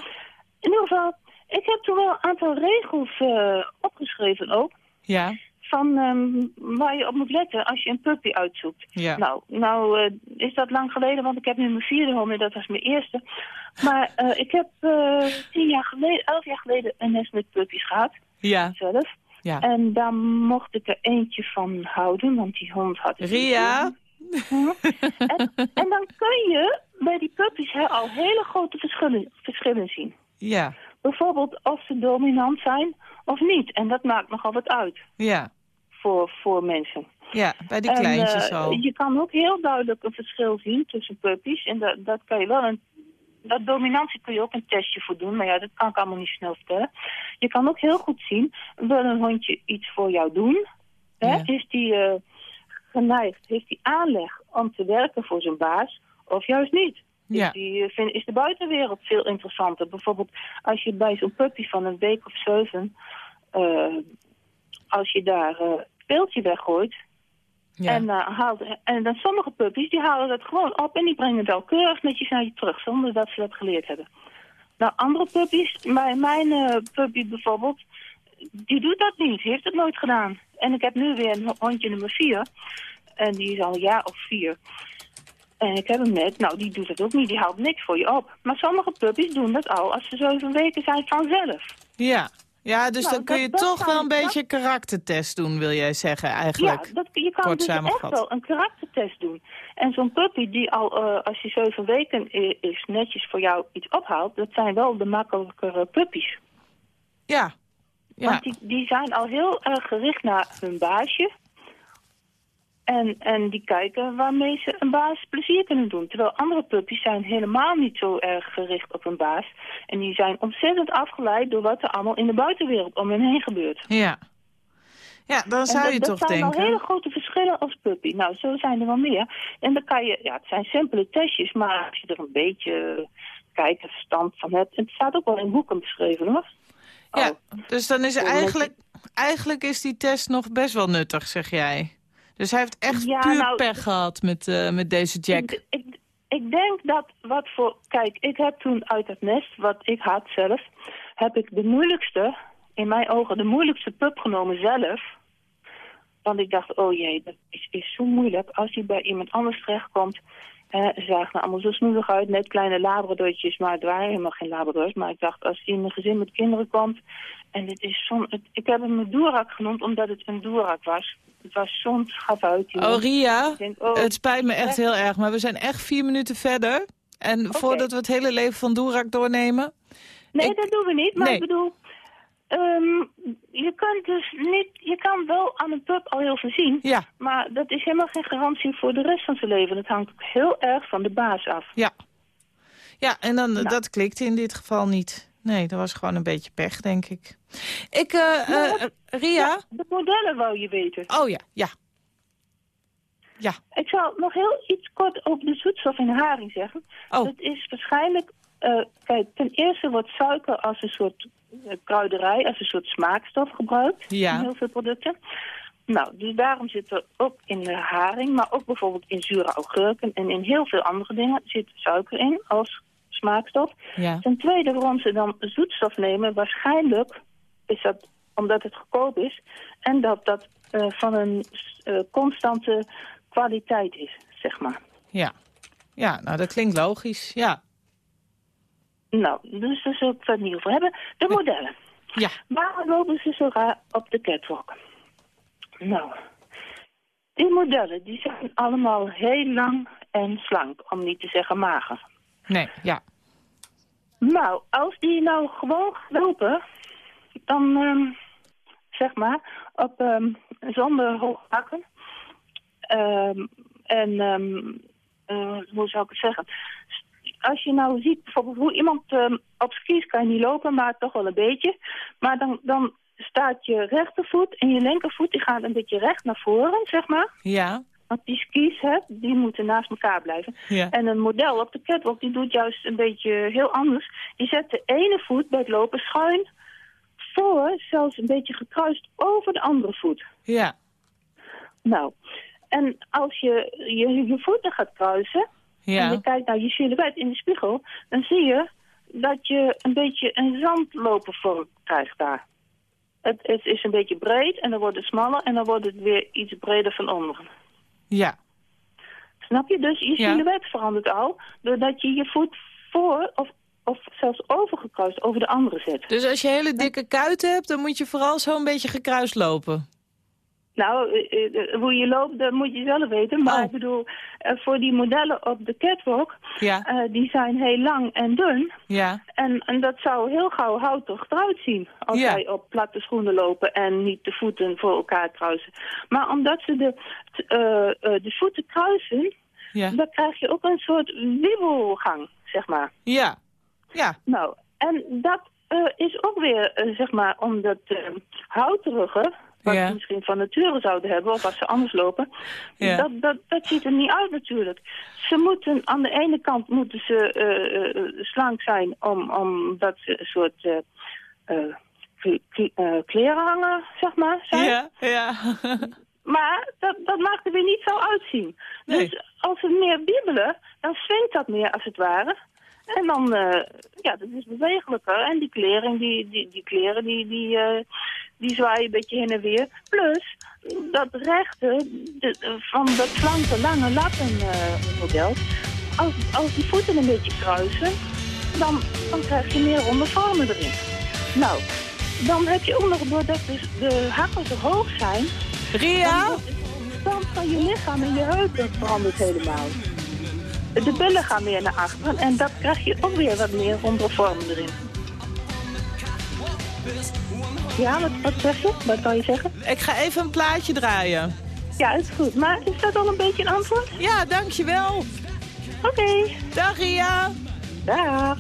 [SPEAKER 6] In ieder geval, ik heb toen wel een aantal regels eh, opgeschreven ook.
[SPEAKER 3] Ja.
[SPEAKER 6] Van ehm, waar je op moet letten als je een puppy uitzoekt.
[SPEAKER 3] Ja.
[SPEAKER 6] Nou, nou eh, is dat lang geleden, want ik heb nu mijn vierde hond en dat was mijn eerste. Maar eh, ik heb eh, tien jaar geleden, elf jaar geleden een nest met puppies gehad,
[SPEAKER 3] Ja.
[SPEAKER 6] zelf.
[SPEAKER 3] Ja.
[SPEAKER 6] En daar mocht ik er eentje van houden, want die hond had...
[SPEAKER 3] Ria?
[SPEAKER 6] en dan kun je bij die puppies hè, al hele grote verschillen, verschillen zien.
[SPEAKER 3] Ja.
[SPEAKER 6] Bijvoorbeeld of ze dominant zijn of niet. En dat maakt nogal wat uit
[SPEAKER 3] Ja.
[SPEAKER 6] Voor, voor mensen.
[SPEAKER 3] Ja, bij die
[SPEAKER 6] En,
[SPEAKER 3] kleintjes
[SPEAKER 6] eh,
[SPEAKER 3] al.
[SPEAKER 6] Je kan ook heel duidelijk een verschil zien tussen puppies. En dat, dat kan je wel een... Dat dominantie kun je ook een testje voor doen, maar ja, dat kan ik allemaal niet snel vertellen. Je kan ook heel goed zien, wil een hondje iets voor jou doen? Hè?
[SPEAKER 3] Ja.
[SPEAKER 6] Is die eh, geneigd, heeft die aanleg om te werken voor zijn baas of juist niet?
[SPEAKER 3] Ja.
[SPEAKER 6] Is, die, eh, vind, is de buitenwereld veel interessanter? Bijvoorbeeld als je bij zo'n puppy van een week of zeven, eh, als je daar eh speeltje weggooit,
[SPEAKER 3] Ja.
[SPEAKER 6] en, eh, haalt, en dan sommige puppies die halen dat gewoon op en die brengen het al keurig netjes naar je terug, zonder dat ze dat geleerd hebben. Nou, andere puppies, mijn, mijn eh, puppy bijvoorbeeld, die doet dat niet, heeft het nooit gedaan. En ik heb nu weer een hondje nummer vier, en die is al een jaar of vier. En ik heb hem net, nou die doet dat ook niet, die haalt niks voor je op. Maar sommige puppies doen dat al als ze zeven weken zijn vanzelf.
[SPEAKER 3] Ja. Ja, dus
[SPEAKER 6] Nou,
[SPEAKER 3] dan kun
[SPEAKER 6] dat-
[SPEAKER 3] je
[SPEAKER 6] dat
[SPEAKER 3] toch wel een
[SPEAKER 6] dat-
[SPEAKER 3] beetje karaktertest doen, wil jij zeggen eigenlijk.
[SPEAKER 6] Ja, dat, je kan
[SPEAKER 3] Kort
[SPEAKER 6] dus echt wel een karaktertest doen. En zo'n puppy die al, eh, als je zeven weken is, netjes voor jou iets ophaalt... dat zijn wel de makkelijkere puppies.
[SPEAKER 3] Ja. Ja.
[SPEAKER 6] Want die, die zijn al heel erg gericht naar hun baasje. En, en die kijken waarmee ze een baas plezier kunnen doen. Terwijl andere puppies zijn helemaal niet zo erg gericht op een baas. En die zijn ontzettend afgeleid door wat er allemaal in de buitenwereld om hen heen gebeurt.
[SPEAKER 3] Ja. Ja, dan zou
[SPEAKER 6] dat,
[SPEAKER 3] je toch
[SPEAKER 6] zijn
[SPEAKER 3] denken.
[SPEAKER 6] al hele grote verschillen als puppy. Nou, zo zijn er wel meer. En dan kan je, ja, het zijn simpele testjes, maar als je er een beetje kijk, verstand van hebt. En het staat ook wel in boeken beschreven hoor.
[SPEAKER 3] Ja,
[SPEAKER 6] Oh.
[SPEAKER 3] dus dan is er eigenlijk, eigenlijk is die test nog best wel nuttig, zeg jij. Dus hij heeft echt
[SPEAKER 6] Ja,
[SPEAKER 3] puur
[SPEAKER 6] nou,
[SPEAKER 3] pech gehad met, eh, met deze Jack.
[SPEAKER 6] Ik, ik, ik denk dat wat voor... Kijk, ik heb toen uit het nest, wat ik had zelf... heb ik de moeilijkste, in mijn ogen, de moeilijkste pup genomen zelf. Want ik dacht, oh jee, dat is, is zo moeilijk. Als hij bij iemand anders terechtkomt... Eh, ze zagen er allemaal zo snoedig uit, net kleine labradortjes, maar het waren helemaal geen labradors. Maar ik dacht, als hij in een gezin met kinderen komt... En het is zo'n... het- Ik heb hem een doerak genoemd, omdat het een doerak was. Het was zo'n schaf uit.
[SPEAKER 3] Oh. Ria,
[SPEAKER 6] denk, oh,
[SPEAKER 3] het spijt me echt heel erg, maar we zijn echt vier minuten verder. En voordat we het hele leven van Doerak doornemen...
[SPEAKER 6] Nee,
[SPEAKER 3] Ik-
[SPEAKER 6] dat doen we niet. Maar
[SPEAKER 3] Nee.
[SPEAKER 6] ik bedoel, ehm, je kunt dus niet, je kan wel aan een pup al heel veel zien.
[SPEAKER 3] Ja,
[SPEAKER 6] Maar dat is helemaal geen garantie voor de rest van zijn leven. Dat hangt ook heel erg van de baas af.
[SPEAKER 3] ja. Ja, en dan,
[SPEAKER 6] Nou.
[SPEAKER 3] dat klikte in dit geval niet. Nee, dat was gewoon een beetje pech, denk ik. Ik, eh, eh, Ria?
[SPEAKER 6] De modellen wou je weten.
[SPEAKER 3] Oh ja, ja. Ja,
[SPEAKER 6] Ik zal nog heel iets kort over de zoetstof in de haring zeggen.
[SPEAKER 3] Oh.
[SPEAKER 6] Dat is waarschijnlijk, eh, kijk, ten eerste wordt suiker als een soort kruiderij, als een soort smaakstof gebruikt
[SPEAKER 3] Ja.
[SPEAKER 6] in heel veel producten. Nou, dus daarom zit er ook in de haring, maar ook bijvoorbeeld in zure augurken en in heel veel andere dingen zit suiker in als smaakstof.
[SPEAKER 3] ja.
[SPEAKER 6] Ten tweede, waarom ze dan zoetstof nemen, waarschijnlijk is dat omdat het goedkoop is en dat dat eh, van een eh, constante kwaliteit is, zeg maar.
[SPEAKER 3] Ja. Ja, nou dat klinkt logisch. Ja.
[SPEAKER 6] Nou, dus daar zullen we het niet over hebben. De modellen.
[SPEAKER 3] Ja.
[SPEAKER 6] Waarom lopen ze zo raar op de catwalk? Nou, die modellen die zijn allemaal heel lang en slank, om niet te zeggen mager.
[SPEAKER 3] Nee, ja.
[SPEAKER 6] Nou, als die nou gewoon lopen, dan ehm, zeg maar op ehm, zonder hoge hakken. Ehm, en ehm, eh, hoe zou ik het zeggen? Als je nou ziet bijvoorbeeld hoe iemand op skis kan je niet lopen, maar toch wel een beetje. Maar dan, dan staat je rechtervoet en je linkervoet die gaat een beetje recht naar voren, zeg maar.
[SPEAKER 3] Ja.
[SPEAKER 6] Want die skis, hè, die moeten naast elkaar blijven.
[SPEAKER 3] Ja.
[SPEAKER 6] En een model op de catwalk, die doet juist een beetje heel anders. Die zet de ene voet bij het lopen schuin voor, zelfs een beetje gekruist over de andere voet.
[SPEAKER 3] Ja.
[SPEAKER 6] Nou, en als je je, je voeten gaat kruisen en je kijkt naar je silhouet in de spiegel, dan zie je dat je een beetje een zandlopervorm krijgt daar. Het, het is een beetje breed en dan wordt het smaller en dan wordt het weer iets breder van onderen.
[SPEAKER 3] Ja.
[SPEAKER 6] Snap je? Dus je
[SPEAKER 3] Ja.
[SPEAKER 6] silhouet verandert al, doordat je je voet voor of, of zelfs overgekruist over de andere zet.
[SPEAKER 3] Dus als je hele dikke kuiten hebt, dan moet je vooral zo een beetje gekruist lopen.
[SPEAKER 6] Nou, eh, eh, hoe je loopt, dat moet je zelf weten. Maar
[SPEAKER 3] Oh.
[SPEAKER 6] ik bedoel, eh, voor die modellen op de catwalk,
[SPEAKER 3] Ja.
[SPEAKER 6] die zijn heel lang en dun.
[SPEAKER 3] Ja.
[SPEAKER 6] En, en dat zou heel gauw houtig eruit zien als
[SPEAKER 3] Ja.
[SPEAKER 6] zij op platte schoenen lopen en niet de voeten voor elkaar kruisen. Maar omdat ze de, eh, eh, de voeten kruisen,
[SPEAKER 3] Ja.
[SPEAKER 6] dan krijg je ook een soort wiebelgang, zeg maar.
[SPEAKER 3] Ja. Ja.
[SPEAKER 6] Nou, en dat is ook weer, zeg maar, om dat eh, houterige, wat
[SPEAKER 3] Ja.
[SPEAKER 6] ze misschien van nature zouden hebben, of als ze anders lopen,
[SPEAKER 3] Ja.
[SPEAKER 6] dat, dat, dat ziet er niet uit natuurlijk. Ze moeten, aan de ene kant moeten ze eh, slank zijn, om, omdat ze een soort eh, eh, kle- kle- kleren hangen, zeg maar, zijn.
[SPEAKER 3] Ja. Ja.
[SPEAKER 6] Maar dat, dat maakt er weer niet zo uitzien.
[SPEAKER 3] Nee.
[SPEAKER 6] Dus als we meer bibbelen, dan swingt dat meer als het ware. En dan, eh, ja, dat is bewegelijker. En die kleren, die, die, die, kleren die, die, eh, die zwaaien een beetje heen en weer. Plus, dat rechte, de, van dat slanke, lange lappenmodel, als, als die voeten een beetje kruisen, dan, dan krijg je meer ronde vormen erin. Nou, dan heb je ook nog, doordat dus de hakken zo hoog zijn,
[SPEAKER 3] Ria?
[SPEAKER 6] dan de stand van je lichaam en je heupen verandert helemaal. De billen gaan meer naar achteren en dat krijg je ook weer wat meer ronde vormen erin.
[SPEAKER 7] Ja, wat, wat zeg je? Wat kan je zeggen?
[SPEAKER 3] Ik ga even een plaatje draaien.
[SPEAKER 7] Ja, is goed. Maar is dat al een beetje een antwoord?
[SPEAKER 3] Ja, dankjewel.
[SPEAKER 7] Oké.
[SPEAKER 3] Dag Ria.
[SPEAKER 7] Dag.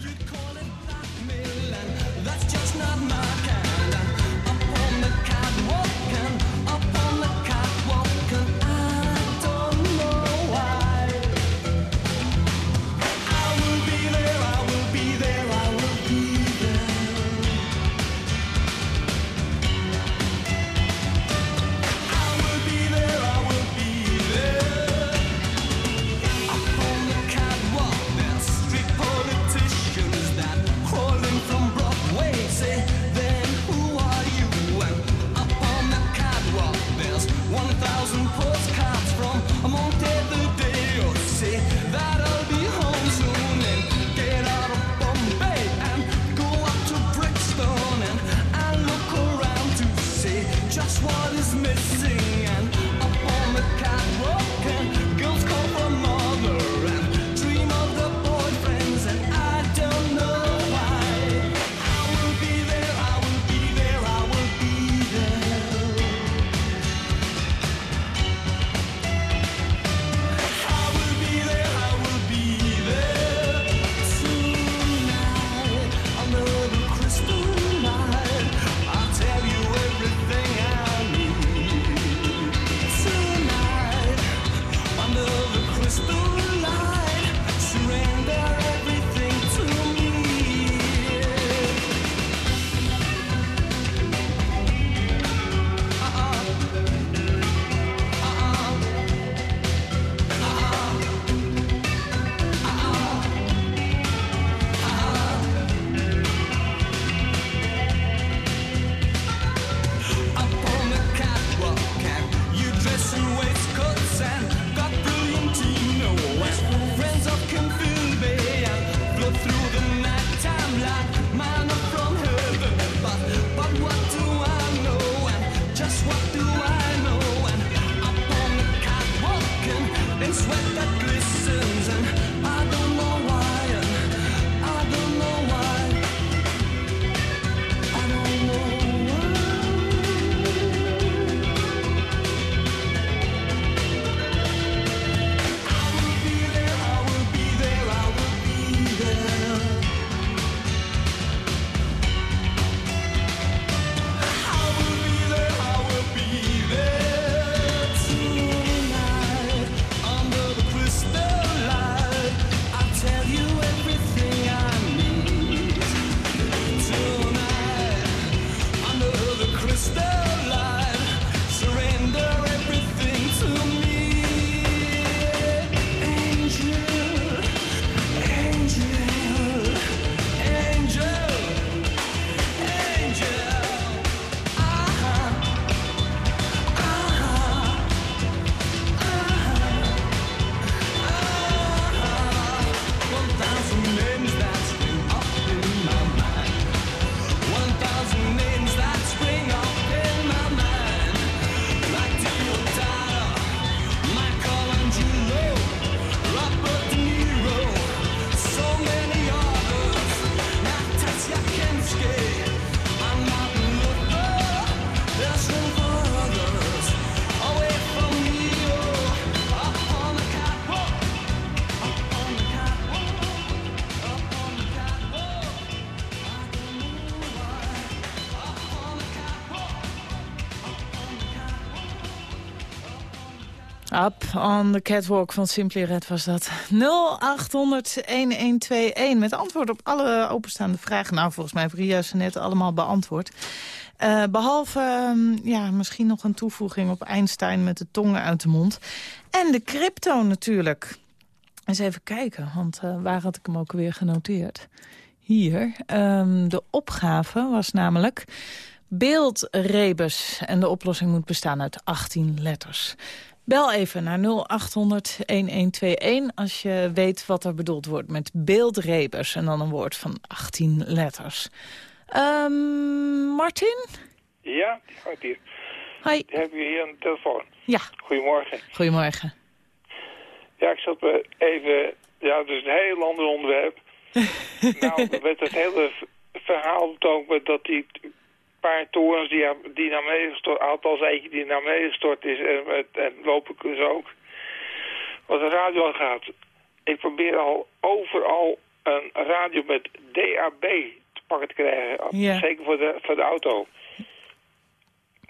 [SPEAKER 3] Up on the catwalk van Simply Red was dat. 0800-1121 met antwoord op alle openstaande vragen. Nou, volgens mij heeft Ria ze net allemaal beantwoord. Uh, behalve um, ja, misschien nog een toevoeging op Einstein met de tongen uit de mond. En de crypto natuurlijk. Eens even kijken, want uh, waar had ik hem ook weer genoteerd? Hier. Um, de opgave was namelijk beeldrebus. En de oplossing moet bestaan uit 18 letters. Bel even naar 0800-1121 als je weet wat er bedoeld wordt met beeldrebers. En dan een woord van 18 letters. Um, Martin?
[SPEAKER 8] Ja, gaat hier.
[SPEAKER 3] Hoi.
[SPEAKER 8] Heb je hier een telefoon?
[SPEAKER 3] Ja.
[SPEAKER 8] Goedemorgen.
[SPEAKER 3] Goedemorgen.
[SPEAKER 8] Ja, ik zat even... Ja, het is een heel ander onderwerp. nou, met het hele verhaal me dat die paar torens die, die naar beneden gestort, althans eentje die naar beneden gestort is en, en, en loop ik dus ook. Wat de radio gaat, ik probeer al overal een radio met DAB te pakken te krijgen.
[SPEAKER 3] Ja.
[SPEAKER 8] Zeker voor de, voor de auto.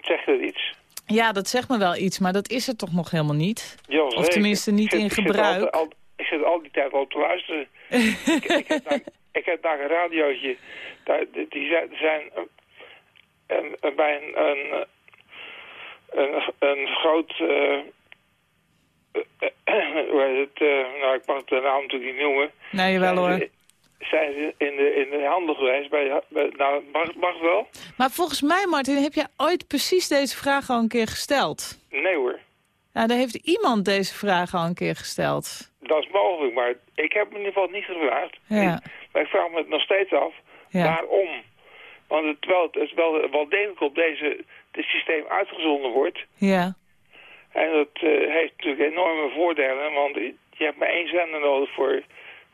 [SPEAKER 8] Zegt dat iets?
[SPEAKER 3] Ja, dat zegt me wel iets, maar dat is er toch nog helemaal niet? Of tenminste niet
[SPEAKER 8] zit-
[SPEAKER 3] in
[SPEAKER 8] zit
[SPEAKER 3] gebruik.
[SPEAKER 8] al- ik zit al die tijd al te luisteren. ik, ik, heb daar, ik heb daar een radiootje. Daar, die die zijn, zijn eh, een, een, bij een, een, een, een groot... eh, eh, hoe heet het? eh, nou, ik mag de naam natuurlijk niet noemen.
[SPEAKER 3] Nee, jawel
[SPEAKER 8] Zijn
[SPEAKER 3] hoor.
[SPEAKER 8] Zijn ze in de, in de handel geweest? Bij, bij, nou, mag, mag wel?
[SPEAKER 3] Maar volgens mij, Martin, heb jij ooit precies deze vraag al een keer gesteld?
[SPEAKER 8] Nee hoor.
[SPEAKER 3] Nou, daar heeft iemand deze vraag al een keer gesteld.
[SPEAKER 8] Dat is mogelijk, maar ik heb me in ieder geval niet gevraagd.
[SPEAKER 3] Ja.
[SPEAKER 8] Maar ik vraag me het nog steeds af.
[SPEAKER 3] Ja.
[SPEAKER 8] Waarom? Want het, terwijl het wel, wel degelijk op deze dit systeem uitgezonden wordt.
[SPEAKER 3] Ja.
[SPEAKER 8] En dat eh, heeft natuurlijk enorme voordelen. Want je hebt maar één zender nodig voor,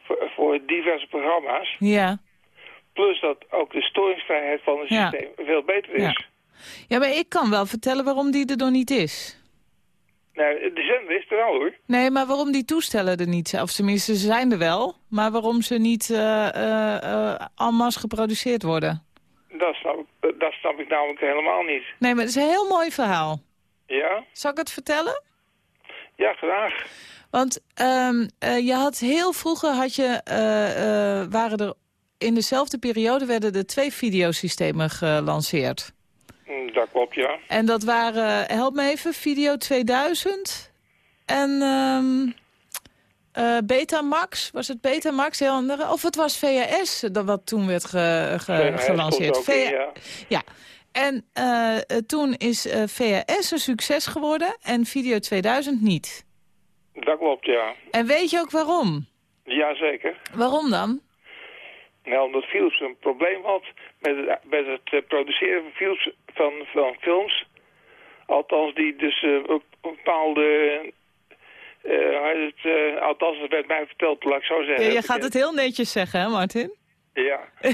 [SPEAKER 8] voor, voor diverse programma's.
[SPEAKER 3] Ja.
[SPEAKER 8] Plus dat ook de storingsvrijheid van het
[SPEAKER 3] Ja.
[SPEAKER 8] systeem veel beter is.
[SPEAKER 3] Ja. Ja, maar ik kan wel vertellen waarom die er nog niet is.
[SPEAKER 8] Nou, de zender is er wel hoor.
[SPEAKER 3] Nee, maar waarom die toestellen er niet zijn. Of tenminste, ze zijn er wel. Maar waarom ze niet en masse geproduceerd worden.
[SPEAKER 8] Dat snap, ik, dat snap ik namelijk helemaal niet.
[SPEAKER 3] Nee, maar het is een heel mooi verhaal.
[SPEAKER 8] Ja?
[SPEAKER 3] Zal ik het vertellen?
[SPEAKER 8] Ja, graag.
[SPEAKER 3] Want ehm, eh, je had heel vroeger had je, eh, eh, waren er in dezelfde periode werden er twee videosystemen gelanceerd.
[SPEAKER 8] Hm, Dat klopt, ja.
[SPEAKER 3] En dat waren, help me even, Video 2000 en ehm, eh, Betamax. Was het Betamax? Heel andere? Of het was VHS, dat wat toen werd ge- ge-
[SPEAKER 8] VHS
[SPEAKER 3] gelanceerd.
[SPEAKER 8] ook ja.
[SPEAKER 3] ja. En eh, eh, toen is eh, VHS een succes geworden en Video 2000 niet.
[SPEAKER 8] Dat klopt, ja.
[SPEAKER 3] En weet je ook waarom?
[SPEAKER 8] Jazeker.
[SPEAKER 3] Waarom dan?
[SPEAKER 8] Nou, omdat Philips een probleem had met het, met het produceren van, Philips, van, van films. Althans, die dus op een bepaalde... eh, het, eh, althans, dat werd mij verteld, laat ik zo zeggen.
[SPEAKER 3] Ja, je gaat het heel netjes zeggen, hè Martin?
[SPEAKER 8] Ja.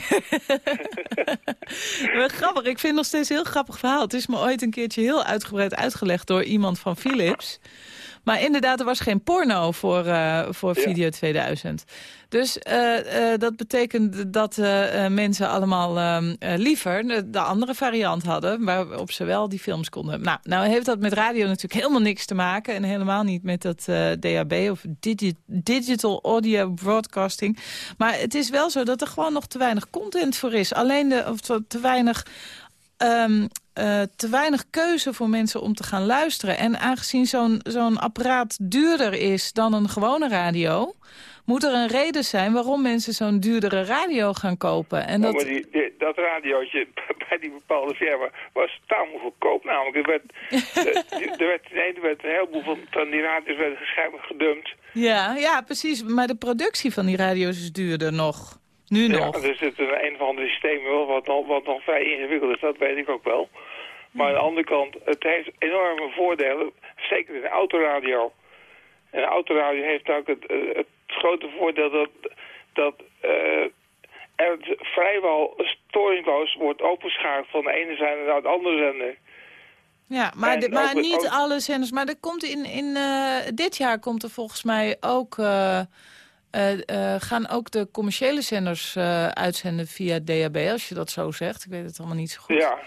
[SPEAKER 3] Grappig, ik vind het nog steeds een heel grappig verhaal. Het is me ooit een keertje heel uitgebreid uitgelegd door iemand van Philips. Maar inderdaad, er was geen porno voor, eh, voor
[SPEAKER 8] Ja.
[SPEAKER 3] Video 2000. Dus eh, eh, dat betekent dat mensen allemaal ehm, eh, liever de, de andere variant hadden... waarop ze wel die films konden. Nou, nou heeft dat met radio natuurlijk helemaal niks te maken... en helemaal niet met dat DAB of digi Digital Audio Broadcasting. Maar het is wel zo dat er gewoon nog te weinig content voor is. Alleen de, of te, te weinig... ehm, eh, te weinig keuze voor mensen om te gaan luisteren. En aangezien zo'n zo'n apparaat duurder is dan een gewone radio... moet er een reden zijn waarom mensen zo'n duurdere radio gaan kopen. En dat,
[SPEAKER 8] maar die, die- dat radiootje bij die bepaalde firma was tamelijk goedkoop namelijk. Er werd, eh, er werd, nee, er werd een heleboel van, van die radio's werden gedumpt.
[SPEAKER 3] ja, ja, precies. Maar de productie van die radio's is duurder nog. Nu
[SPEAKER 8] Ja,
[SPEAKER 3] nog.
[SPEAKER 8] er zit een, een of ander systeem wel wat nog, wat nog vrij ingewikkeld is, dat weet ik ook wel. Maar aan de andere kant, het heeft enorme voordelen, zeker in de autoradio. En de autoradio heeft ook het, eh, het grote voordeel dat, dat eh, er vrijwel storingloos wordt openschakeld van de ene zender naar de andere zender.
[SPEAKER 3] Ja, maar, de- maar niet alle zenders. Maar er komt in, in eh, dit jaar komt er volgens mij ook... gaan ook de commerciële zenders eh, uitzenden via DAB, als je dat zo zegt. Ik weet het allemaal niet zo goed.
[SPEAKER 8] Ja,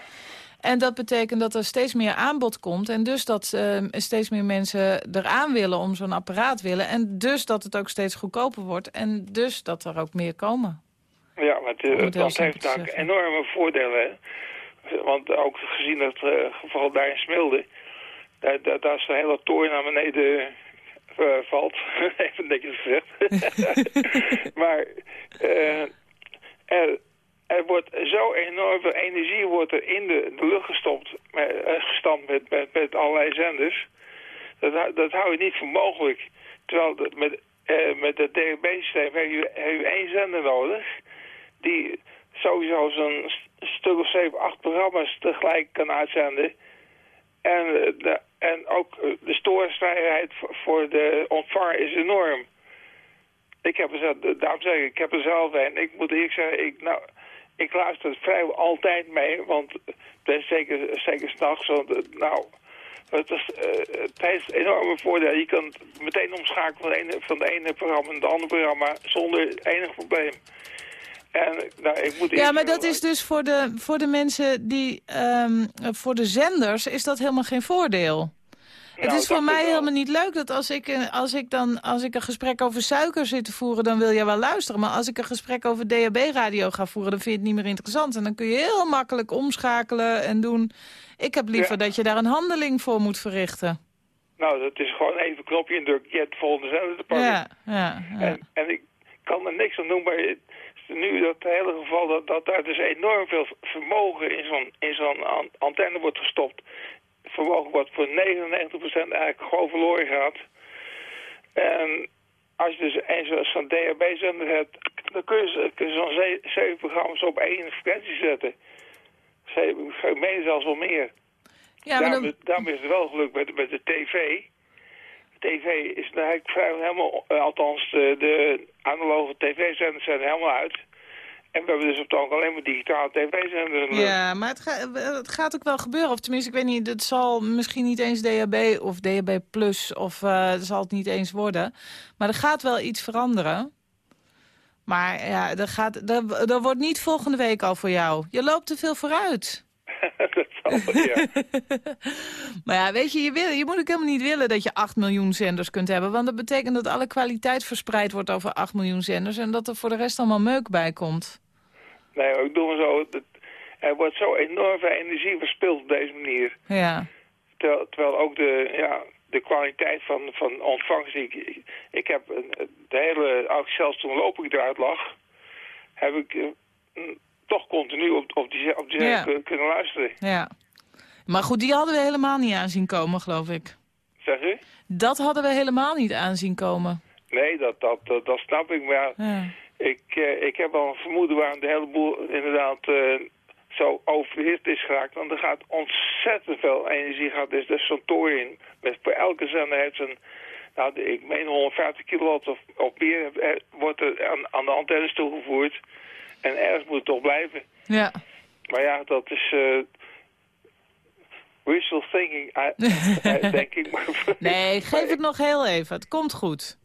[SPEAKER 3] En dat betekent dat er steeds meer aanbod komt. En dus dat eh, steeds meer mensen eraan willen om zo'n apparaat willen. En dus dat het ook steeds goedkoper wordt. En dus dat er ook meer komen.
[SPEAKER 8] ja maar het, dat heeft
[SPEAKER 3] zeggen.
[SPEAKER 8] enorme voordelen. Hè? Want ook gezien het eh, geval daar in Smilde, daar, daar, daar is de hele toren naar beneden eh, valt. Even netjes gezegd. maar eh, er, er wordt zo enorm veel energie wordt er in de, de lucht gestopt, met, eh, gestampt met, met, met allerlei zenders. Dat, hou- dat hou je niet voor mogelijk. Terwijl dat met, eh, met het DHB-systeem heb je, heb je één zender nodig die sowieso zo'n st- stuk of zeven, acht programma's tegelijk kan uitzenden. En, eh, de, en ook eh, de storingsvrijheid voor- de ontvanger is enorm. Ik heb er zelf, daarom zeg ik, ik heb er zelf een. Ik moet eerlijk zeggen, ik, nou, ik luister vrijwel altijd mee, want het is zeker, zeker s'nachts. Want, eh, nou, het, is, eh, het heeft enorme voordeel. Je kan meteen omschakelen van, de ene, van de ene programma naar het andere programma zonder enig probleem. En, nou, ik moet
[SPEAKER 3] Ja, maar dat is dus voor de, voor de mensen die... ehm, voor de zenders is dat helemaal geen voordeel. het
[SPEAKER 8] Nou,
[SPEAKER 3] is voor mij helemaal niet leuk dat als ik, als, ik dan, als ik een gesprek over suiker zit te voeren... dan wil je wel luisteren. Maar als ik een gesprek over DHB-radio ga voeren... dan vind je het niet meer interessant. En dan kun je heel makkelijk omschakelen en doen... Ik heb liever
[SPEAKER 8] Ja.
[SPEAKER 3] dat je daar een handeling voor moet verrichten.
[SPEAKER 8] Nou, dat is gewoon even knopje indrukken. Je hebt de volgende zender te pakken.
[SPEAKER 3] Ja, ja, ja.
[SPEAKER 8] En, en ik kan er niks aan doen, maar nu dat hele geval dat, dat daar dus enorm veel vermogen in zo'n in zo'n antenne wordt gestopt. Vermogen wat voor 99% eigenlijk gewoon verloren gaat. En als je dus een zo- zo'n DHB-zender hebt, dan kun je, kun je zo'n ze- zeven programma's op één frequentie zetten. Zeven, ik meen zelfs wel meer.
[SPEAKER 3] ja maar
[SPEAKER 8] daarom,
[SPEAKER 3] dan,
[SPEAKER 8] is- daarom is het wel gelukt met, met de tv. TV is eigenlijk helemaal, eh, althans de, de analoge tv-zenders zijn er helemaal uit. En we hebben dus op het ogenblik alleen maar digitale tv-zenders.
[SPEAKER 3] Ja, maar het, het gaat ook wel gebeuren. Of tenminste, ik weet niet, het zal misschien niet eens DHB of DHB Plus of eh zal het niet eens worden. Maar er gaat wel iets veranderen. Maar ja, dat, gaat, dat wordt niet volgende week al voor jou. Je loopt te veel vooruit.
[SPEAKER 8] dat zal, ja.
[SPEAKER 3] Maar ja, weet je, je, wil, je moet ook helemaal niet willen dat je 8 miljoen zenders kunt hebben. Want dat betekent dat alle kwaliteit verspreid wordt over 8 miljoen zenders. En dat er voor de rest allemaal meuk bij komt.
[SPEAKER 8] Nee, ik doe maar zo. dat- Er wordt zo enorm veel energie verspild op deze manier.
[SPEAKER 3] Ja,
[SPEAKER 8] Terwijl, terwijl ook de, ja, de kwaliteit van, van ontvangst... Ik, ik, heb de hele... Zelfs toen Lopik eruit lag... heb ik eh, toch continu op, op die, op die
[SPEAKER 3] Ja.
[SPEAKER 8] kunnen luisteren.
[SPEAKER 3] ja. Maar goed, die hadden we helemaal niet aanzien komen, geloof ik.
[SPEAKER 8] Zeg u?
[SPEAKER 3] Dat hadden we helemaal niet aanzien komen.
[SPEAKER 8] Nee, dat, dat, dat, dat snap ik. Maar ja, ik, eh, ik heb wel een vermoeden waarom de hele boel inderdaad eh, zo overhit is geraakt. Want er gaat ontzettend veel energie gaat. Dus de zo'n toren met voor elke zender heeft een, nou, ik meen 150 kilowatt of, of meer eh, wordt er aan, aan de antennes toegevoerd. En ergens moet het toch blijven.
[SPEAKER 3] ja.
[SPEAKER 8] Maar ja, dat is eh wishful thinking, eh, denk ik.
[SPEAKER 3] Nee, geef het nog heel even. Het komt goed.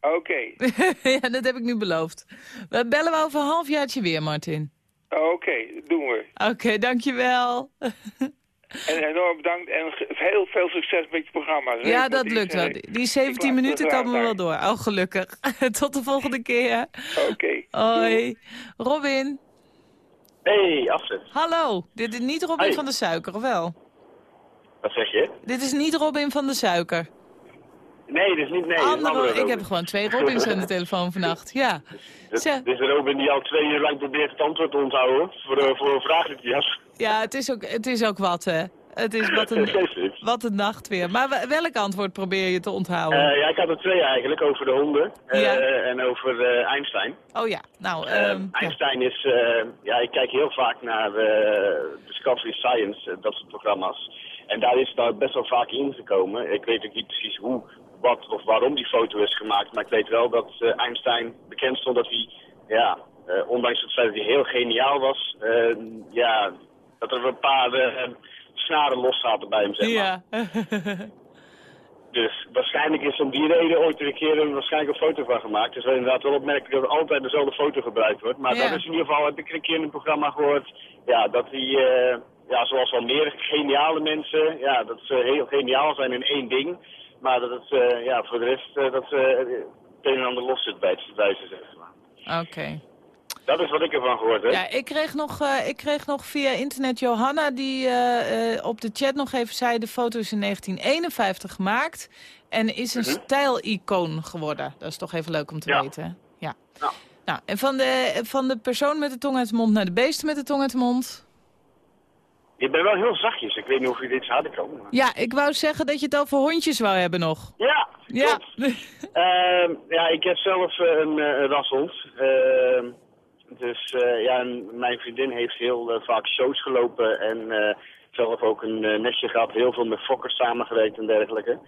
[SPEAKER 8] Oké,
[SPEAKER 3] ja, dat heb ik nu beloofd. We bellen we over een halfjaartje weer, Martin.
[SPEAKER 8] oké, doen we.
[SPEAKER 3] Oké, dankjewel.
[SPEAKER 8] En enorm bedankt en heel veel succes met je programma.
[SPEAKER 3] Ja, dat lukt wel.
[SPEAKER 8] zeggen.
[SPEAKER 3] Die 17
[SPEAKER 8] Ik
[SPEAKER 3] minuten komen we wel door. Oh, gelukkig. Tot de volgende keer.
[SPEAKER 8] Oké.
[SPEAKER 3] Hoi. Robin.
[SPEAKER 9] Hey, Afzet.
[SPEAKER 3] Hallo. Dit is niet Robin
[SPEAKER 9] Hey.
[SPEAKER 3] van de Suiker, of wel?
[SPEAKER 9] Wat zeg je?
[SPEAKER 3] Dit is niet Robin van de Suiker.
[SPEAKER 9] Nee, dit is niet... Nee,
[SPEAKER 3] Andere, ik heb gewoon twee Robins aan de telefoon vannacht. Ja.
[SPEAKER 9] Dit, dit is een Robin die al twee uur lang probeert het antwoord te onthouden voor, de, voor een vraag had.
[SPEAKER 3] Ja, het is, ook, het is ook wat, hè. Het is wat een, wat een nacht weer. Maar we- welk antwoord probeer je te onthouden?
[SPEAKER 9] Eh, ja, ik had er twee eigenlijk, over de honden eh,
[SPEAKER 3] Ja.
[SPEAKER 9] en over eh, Einstein.
[SPEAKER 3] oh ja, nou,
[SPEAKER 9] Eh,
[SPEAKER 3] ehm, ja.
[SPEAKER 9] Einstein is, eh, ja, ik kijk heel vaak naar eh, Discovery Science, eh, dat soort programma's. En daar is daar best wel vaak ingekomen. Ik weet ook niet precies hoe, wat of waarom die foto is gemaakt, maar ik weet wel dat eh, Einstein bekend stond dat hij, ja, eh, ondanks het feit dat hij heel geniaal was, eh, ja, dat er een paar snaren los zaten bij hem, zeg maar.
[SPEAKER 3] Ja.
[SPEAKER 9] Dus waarschijnlijk is om die reden ooit een keer een, waarschijnlijk een foto van gemaakt. Dus wel inderdaad wel opmerkelijk dat er altijd dezelfde foto gebruikt wordt. Maar
[SPEAKER 3] Ja.
[SPEAKER 9] dat is in ieder geval, heb ik een keer in een programma gehoord, ja, dat eh, ja, zoals wel meer geniale mensen, ja, dat ze heel geniaal zijn in één ding. Maar dat het, eh, ja, voor de rest, eh, dat ze eh, het een en ander los zit bij het ze, zeg maar.
[SPEAKER 3] Oké.
[SPEAKER 9] Dat is wat ik ervan gehoord heb.
[SPEAKER 3] Ja, ik kreeg, nog, ik kreeg nog via internet Johanna die op de chat nog even zei... de foto is in 1951 gemaakt en is een stijlicoon geworden. Dat is toch even leuk om te
[SPEAKER 9] Ja.
[SPEAKER 3] weten. Ja. Nou, en van de, van de persoon met de tong uit de mond naar de beesten met de tong uit de mond...
[SPEAKER 9] Je bent wel heel zachtjes. Ik weet niet of je dit kan. maar-
[SPEAKER 3] Ja, ik wou zeggen dat je het over hondjes wou hebben nog.
[SPEAKER 9] Ja,
[SPEAKER 3] Ja.
[SPEAKER 9] klopt. Ehm, ja, ik heb zelf eh, een, eh, een rashond. Ehm, dus eh, ja, en mijn vriendin heeft heel vaak shows gelopen en eh, zelf ook een nestje gehad. Heel veel met fokkers samengewerkt en dergelijke.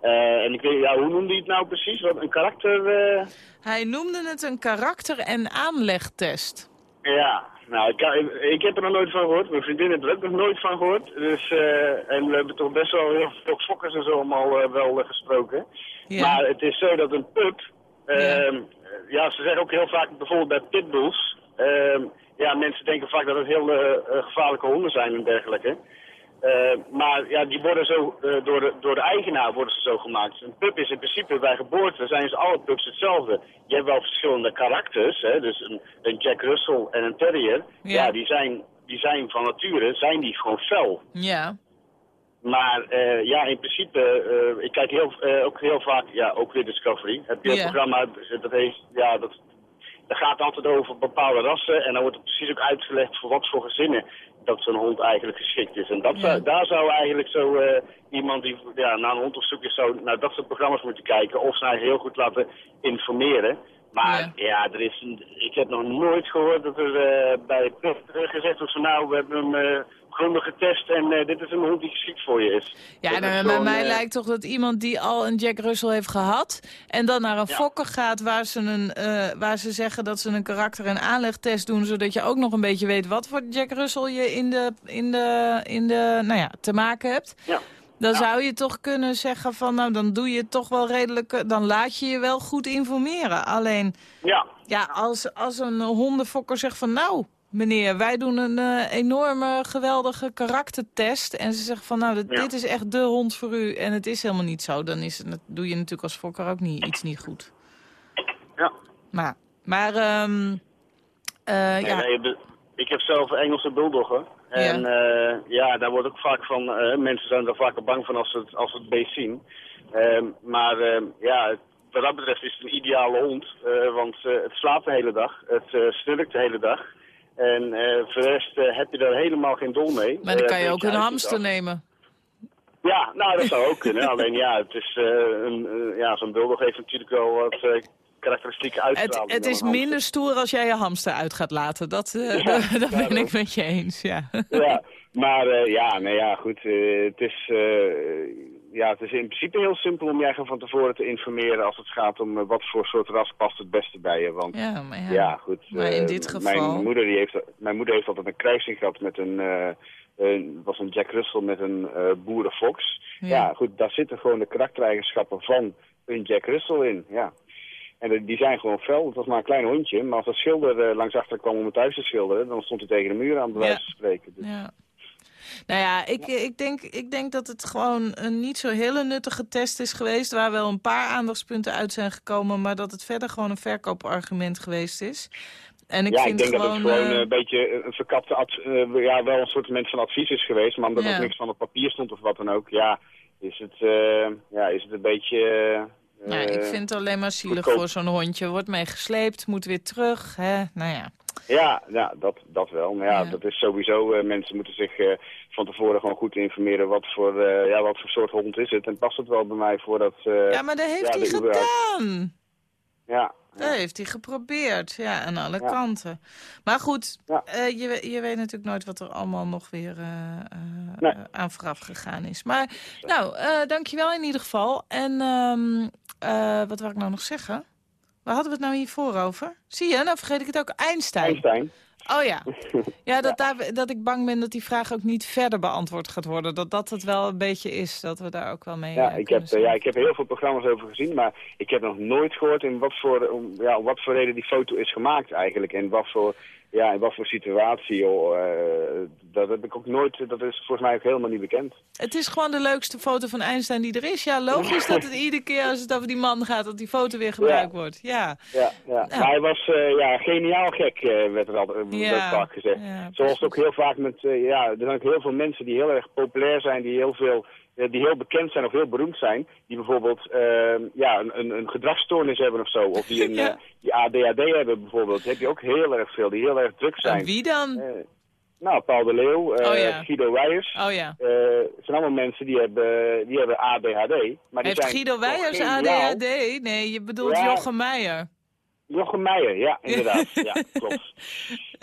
[SPEAKER 9] Eh, en ik weet, ja, hoe noemde hij het nou precies? Wat een karakter... eh,
[SPEAKER 3] Hij noemde het een karakter- en aanlegtest.
[SPEAKER 9] ja, Nou, ik, ik, heb er nog nooit van gehoord. Mijn vriendin heeft er ook nog nooit van gehoord. Dus, eh, en we hebben toch best wel heel veel fokkers en zo allemaal uh, wel gesproken. Ja. Maar het is zo dat een pup... Ja. Ehm, ja. ze zeggen ook heel vaak bijvoorbeeld bij pitbulls... Ehm, ja, mensen denken vaak dat het heel gevaarlijke honden zijn en dergelijke. Uh, maar ja, die worden zo, uh, door, de, door de eigenaar worden ze zo gemaakt. Een pup is in principe bij geboorte, zijn ze alle pups hetzelfde. Je hebt wel verschillende karakters, hè? dus een, een Jack Russell en een Terrier. Ja, die, zijn, die zijn van nature, zijn die gewoon fel.
[SPEAKER 3] Ja.
[SPEAKER 9] Maar uh, ja, in principe, ik kijk heel, ook heel vaak, ja, ook weer Discovery. Heb je een programma, dat heeft, ja, dat, dat gaat altijd over bepaalde rassen en dan wordt het precies ook uitgelegd voor wat voor gezinnen dat zo'n hond eigenlijk geschikt is. En dat zou, daar zou eigenlijk zo uh, iemand die ja, naar een hond op zoek is, zou naar dat soort programma's moeten kijken. Of ze heel goed laten informeren. Maar ja, er is een, ik heb nog nooit gehoord dat er uh, bij gezegd wordt van nou, we hebben hem uh, grondig getest en uh, dit is een hond die geschikt voor je is.
[SPEAKER 3] Ja, nou, bij mij lijkt toch dat iemand die al een Jack Russell heeft gehad en dan naar een ja. fokker gaat waar ze, een, waar ze zeggen dat ze een karakter- en aanlegtest doen, zodat je ook nog een beetje weet wat voor Jack Russell je in de, in de, in de, nou ja, te maken hebt.
[SPEAKER 9] Ja.
[SPEAKER 3] Dan zou je toch kunnen zeggen van, nou, dan doe je het toch wel redelijk... dan laat je je wel goed informeren. Alleen,
[SPEAKER 9] ja,
[SPEAKER 3] ja als, als een hondenfokker zegt van, nou, meneer, wij doen een uh, enorme, geweldige karaktertest... en ze zeggen van, nou, dit is echt de hond voor u... en het is helemaal niet zo, dan is het, doe je natuurlijk als fokker ook niet, iets niet goed.
[SPEAKER 9] Ja.
[SPEAKER 3] Maar, maar um, uh, ja...
[SPEAKER 9] Nee, ik heb zelf Engelse buldoggen. En ja. Uh, ja, daar wordt ook vaak van, mensen zijn er vaak bang van als ze het, als ze het beest zien. Uh, maar ja, wat dat betreft is het een ideale hond, want het slaapt de hele dag, het snurkt de hele dag. En voor de rest heb je daar helemaal geen dol mee.
[SPEAKER 3] Maar dan kan je ook een hamster nemen.
[SPEAKER 9] Ja, nou dat zou ook kunnen. Alleen ja, het is, een, ja zo'n bulldog heeft natuurlijk wel wat karakteristieke uitstraling.
[SPEAKER 3] Het, het is minder stoer als jij je hamster uit gaat laten. Dat, uh, ja, dat ben ik met je eens, ja.
[SPEAKER 9] Ja, maar uh, ja, nee, ja, goed. Uh, het, is, ja, het is in principe heel simpel om eigen van tevoren te informeren... als het gaat om wat voor soort ras past het beste bij je. Want
[SPEAKER 3] ja, maar ja.
[SPEAKER 9] ja goed.
[SPEAKER 3] Maar in dit geval...
[SPEAKER 9] Mijn moeder, die heeft, mijn moeder heeft altijd een kruising gehad met een... Het was een Jack Russell met een boerenfox. Ja. ja, goed, daar zitten gewoon de karaktereigenschappen van een Jack Russell in, ja. En die zijn gewoon fel. Het was maar een klein hondje. Maar als een schilder uh, langs achter kwam om het thuis te schilderen... dan stond hij tegen de muur aan, bij wijze van spreken. Dus.
[SPEAKER 3] Ja. Nou ja, ik, ik, denk, ik denk dat het gewoon een niet zo hele nuttige test is geweest... waar wel een paar aandachtspunten uit zijn gekomen... maar dat het verder gewoon een verkoopargument geweest is. En ik
[SPEAKER 9] ja,
[SPEAKER 3] vind
[SPEAKER 9] ik denk
[SPEAKER 3] gewoon,
[SPEAKER 9] dat het gewoon uh, een beetje een verkapte... Uh, ja, wel een soort van advies is geweest... maar omdat ja. er niks van op papier stond of wat dan ook... ja, is het, ja, is het een beetje
[SPEAKER 3] nou, ik vind het alleen maar zielig voor zo'n hondje. Wordt mee gesleept, moet weer terug. Hè? Nou ja.
[SPEAKER 9] Ja, ja dat, dat wel. Maar ja, ja. dat is sowieso... Uh, mensen moeten zich uh, van tevoren gewoon goed informeren... Wat voor, uh, ja, wat voor soort hond is het. En past het wel bij mij voordat...
[SPEAKER 3] ja, maar dat heeft ja, hij gedaan.
[SPEAKER 9] Ja,
[SPEAKER 3] dat heeft hij geprobeerd, ja, aan alle ja. kanten. Maar goed,
[SPEAKER 9] ja.
[SPEAKER 3] uh, je, je weet natuurlijk nooit wat er allemaal nog weer uh, uh, aan vooraf gegaan is. Maar nou, dankjewel in ieder geval. En um, wat wil ik nou nog zeggen? Waar hadden we het nou hiervoor over? Zie je, nou vergeet ik het ook, Einstein.
[SPEAKER 9] Einstein.
[SPEAKER 3] Oh ja, ja, dat, daar, dat ik bang ben dat die vraag ook niet verder beantwoord gaat worden. Dat dat het wel een beetje is, dat we daar ook wel mee
[SPEAKER 9] ja, ik heb, ja, ik heb heel veel programma's over gezien, maar ik heb nog nooit gehoord in wat voor, om, ja, om wat voor reden die foto is gemaakt eigenlijk. En wat voor, ja, in wat voor situatie, joh. Uh, dat heb ik ook nooit, dat is volgens mij ook helemaal niet bekend.
[SPEAKER 3] Het is gewoon de leukste foto van Einstein die er is. Ja, logisch dat het iedere keer als het over die man gaat, dat die foto weer gebruikt
[SPEAKER 9] ja.
[SPEAKER 3] wordt. Ja,
[SPEAKER 9] ja, ja. Nou. maar hij was uh, ja, geniaal gek, uh, werd er altijd ja. vaak gezegd.
[SPEAKER 3] Ja,
[SPEAKER 9] Zoals ook heel vaak met, ja, er zijn ook heel veel mensen die heel erg populair zijn, die heel veel die heel bekend zijn of heel beroemd zijn, die bijvoorbeeld uh, ja, een, een gedragsstoornis hebben of zo, of die een ja. uh, die ADHD hebben bijvoorbeeld, heb je ook heel erg veel, die heel erg druk zijn.
[SPEAKER 3] En wie dan?
[SPEAKER 9] Uh, nou, Paul de Leeuw,
[SPEAKER 3] oh, ja.
[SPEAKER 9] Guido Weijers.
[SPEAKER 3] Oh ja.
[SPEAKER 9] Het zijn allemaal mensen die hebben, die hebben ADHD. Maar die
[SPEAKER 3] Heeft
[SPEAKER 9] zijn
[SPEAKER 3] Guido Weijers ADHD? Nee, je bedoelt ja. Jochem Meijer.
[SPEAKER 10] Jochem Meijer, ja, inderdaad. ja, klopt.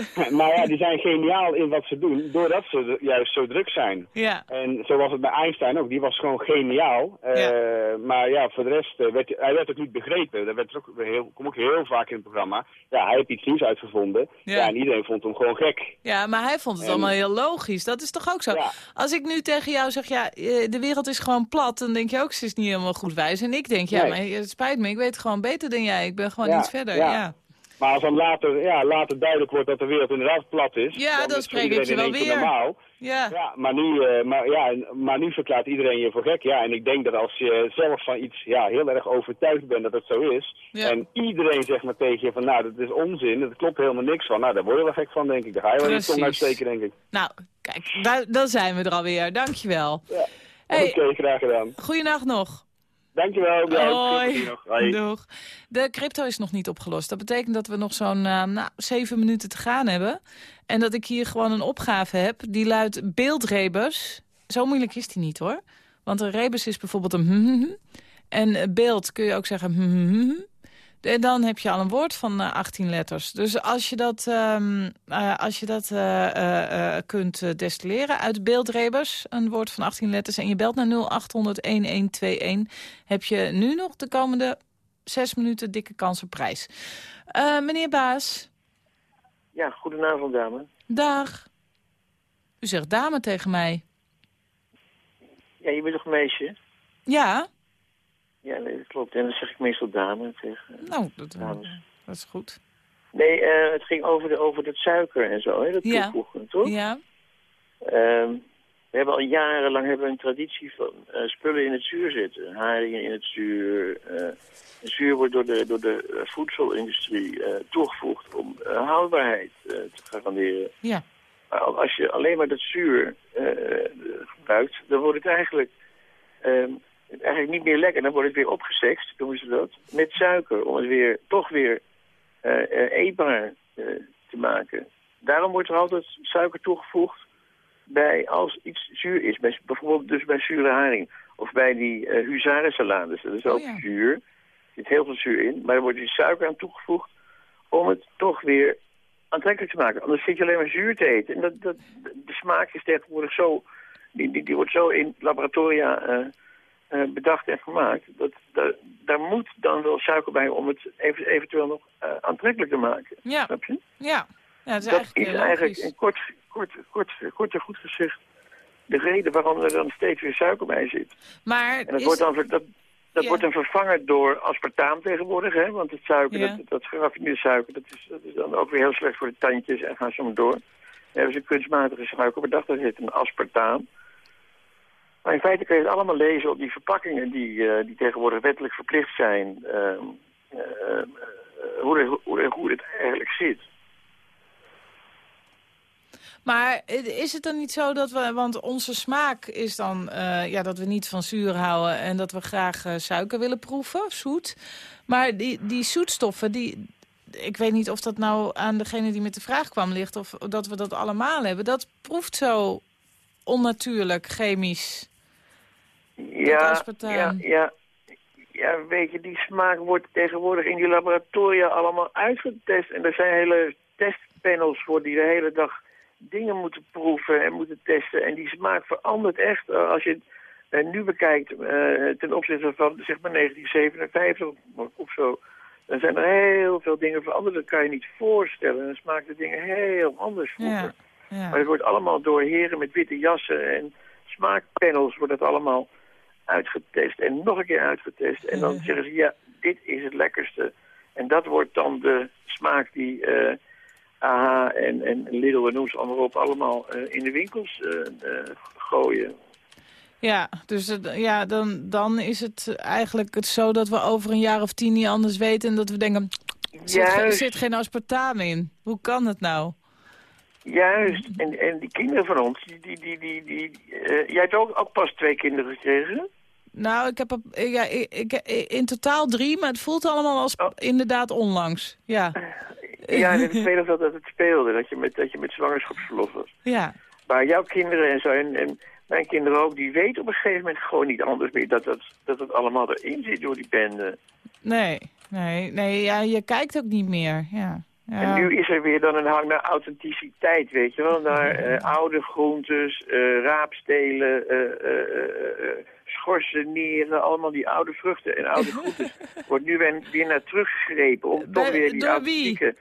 [SPEAKER 10] maar ja, die zijn geniaal in wat ze doen, doordat ze juist zo druk zijn.
[SPEAKER 3] Ja.
[SPEAKER 10] En zo was het bij Einstein ook, die was gewoon geniaal. Eh, maar ja, voor de rest, uh, werd, hij werd ook niet begrepen. Dat werd ook heel, kom ook heel vaak in het programma. Ja, hij heeft iets nieuws uitgevonden. Ja. en iedereen vond hem gewoon gek.
[SPEAKER 3] Ja, maar hij vond het allemaal heel logisch. Dat is toch ook zo? Als ik nu tegen jou zeg, ja, de wereld is gewoon plat, dan denk je ook, ze is niet helemaal goed wijs. En ik denk, ja, maar het spijt me, ik weet gewoon beter dan jij. Ik ben gewoon iets verder, ja.
[SPEAKER 10] Maar als dan later, ja, later duidelijk wordt dat de wereld inderdaad plat is...
[SPEAKER 3] Ja, dan, dan spreek ik je wel weer.
[SPEAKER 10] Normaal.
[SPEAKER 3] Ja.
[SPEAKER 10] ja maar, nu, uh, maar, ja, maar nu verklaart iedereen je voor gek. Ja, en ik denk dat als je zelf van iets ja, heel erg overtuigd bent dat het zo is... en iedereen zegt maar tegen je van, nou, dat is onzin, dat klopt helemaal niks van... nou, daar word je wel gek van, denk ik. Daar ga je wel je tong uitsteken, denk ik.
[SPEAKER 3] Nou, kijk, daar, dan zijn we er alweer. Dankjewel.
[SPEAKER 10] Ja. Hey, Oké, graag gedaan.
[SPEAKER 3] Goeienacht nog.
[SPEAKER 10] Dankjewel.
[SPEAKER 3] Hoi. Hoi. Doeg. De crypto is nog niet opgelost. Dat betekent dat we nog zo'n uh, nou, zeven minuten te gaan hebben. En dat ik hier gewoon een opgave heb. Die luidt beeldrebus. Zo moeilijk is die niet hoor. Want een rebus is bijvoorbeeld een En beeld kun je ook zeggen en dan heb je al een woord van 18 eh, letters. Dus als je dat, um, uh, als je dat uh, kunt destilleren uit beeldrebers, een woord van 18 letters... en je belt naar 0800-1121, heb je nu nog de komende zes minuten dikke kans op prijs. meneer Baas.
[SPEAKER 11] Ja, goedenavond, dame.
[SPEAKER 3] Dag. U zegt dame tegen mij.
[SPEAKER 11] Ja, je bent toch een meisje?
[SPEAKER 3] Ja.
[SPEAKER 11] Ja, nee, dat klopt. En dan zeg ik meestal dame tegen
[SPEAKER 3] Nou, dat, eh, dat is goed.
[SPEAKER 11] Nee, uh, het ging over, de, over het suiker en zo, hè, dat ja. toevoegen, toch?
[SPEAKER 3] Ja.
[SPEAKER 11] Um, we hebben al jarenlang hebben we een traditie van uh, spullen in het zuur zitten. Haringen in het zuur. Uh, zuur wordt door de, door de voedselindustrie toegevoegd om houdbaarheid te garanderen.
[SPEAKER 3] Ja.
[SPEAKER 11] Maar als je alleen maar dat zuur gebruikt, dan wordt het eigenlijk... Ehm, eigenlijk niet meer lekker. Dan wordt het weer opgesext, doen ze dat, met suiker. Om het weer, toch weer uh, eetbaar uh, te maken. Daarom wordt er altijd suiker toegevoegd bij als iets zuur is. Bij, bijvoorbeeld dus bij zure haring. Of bij die uh, huzarensalades. Dat is ook oh, zuur. Er zit heel veel zuur in. Maar er wordt die suiker aan toegevoegd om het toch weer aantrekkelijk te maken. Anders zit je alleen maar zuur te eten. En dat, dat, de smaak is tegenwoordig zo... Die, die, die wordt zo in laboratoria uh, bedacht en gemaakt. Dat, dat, daar moet dan wel suiker bij om het even, eventueel nog uh, aantrekkelijk te maken.
[SPEAKER 3] Ja.
[SPEAKER 11] Snap je?
[SPEAKER 3] Ja. ja
[SPEAKER 11] dat is eigenlijk, is eigenlijk in kort, kort, kort, kort en goed gezegd de reden waarom er dan steeds weer suiker bij zit.
[SPEAKER 3] Maar
[SPEAKER 11] en dat wordt dan, dat, dat wordt dan vervangen door aspartaam tegenwoordig, hè? Want het suiker, dat, dat geraffineerde suiker, dat is, dat is dan ook weer heel slecht voor de tandjes en gaan zo maar door. Dan hebben ze kunstmatige suiker bedacht, dat heet een aspartaam. Maar in feite kun je het allemaal lezen op die verpakkingen die, uh, die tegenwoordig wettelijk verplicht zijn. Uh, uh, hoe, hoe, hoe het eigenlijk zit.
[SPEAKER 3] Maar is het dan niet zo dat we, want onze smaak is dan ja, dat we niet van zuur houden en dat we graag suiker willen proeven, zoet. Maar die, die zoetstoffen, die, ik weet niet of dat nou aan degene die met de vraag kwam ligt of dat we dat allemaal hebben. Dat proeft zo onnatuurlijk, chemisch.
[SPEAKER 11] Ja, ja, ja, ja, weet je, die smaak wordt tegenwoordig in die laboratoria allemaal uitgetest. En er zijn hele testpanels voor die de hele dag dingen moeten proeven en moeten testen. En die smaak verandert echt eh, als je het uh, nu bekijkt uh, ten opzichte van zeg maar 1957 of zo. Dan zijn er heel veel dingen veranderd. Dat kan je niet voorstellen. Dan smaakt de dingen heel anders vroeger.
[SPEAKER 3] Ja, ja.
[SPEAKER 11] Maar het wordt allemaal door heren met witte jassen en smaakpanels wordt het allemaal uitgetest en nog een keer uitgetest. En dan zeggen ze, ja, dit is het lekkerste. En dat wordt dan de smaak die uh, AHA en, en Lidl en noem ze allemaal op allemaal uh, in de winkels uh, gooien.
[SPEAKER 3] Ja, dus ja, dan, dan is het eigenlijk het zo dat we over een jaar of tien niet anders weten... en dat we denken, er zit, geen aspartame in. Hoe kan het nou?
[SPEAKER 11] Juist, en, en die kinderen van ons, die, die, die, die, die jij hebt ook, ook pas twee kinderen gekregen?
[SPEAKER 3] Nou, ik heb ja, ik, ik, in totaal drie, maar het voelt allemaal als oh. inderdaad onlangs. Ja,
[SPEAKER 11] ja en het tweede dat het speelde, dat je met, dat je met zwangerschapsverlof was.
[SPEAKER 3] Ja.
[SPEAKER 11] Maar jouw kinderen en zo, en, en mijn kinderen ook, die weten op een gegeven moment gewoon niet anders meer dat het, dat het allemaal erin zit door die bende.
[SPEAKER 3] Nee. Nee, nee ja, je kijkt ook niet meer. Ja. Ja.
[SPEAKER 11] En nu is er weer dan een hang naar authenticiteit, weet je wel. Naar eh, oude groentes, eh, raapstelen, eh, schorseneren, allemaal die oude vruchten en oude groentes. Wordt nu weer, naar teruggegrepen om toch weer die
[SPEAKER 3] door wie?
[SPEAKER 11] authentieke...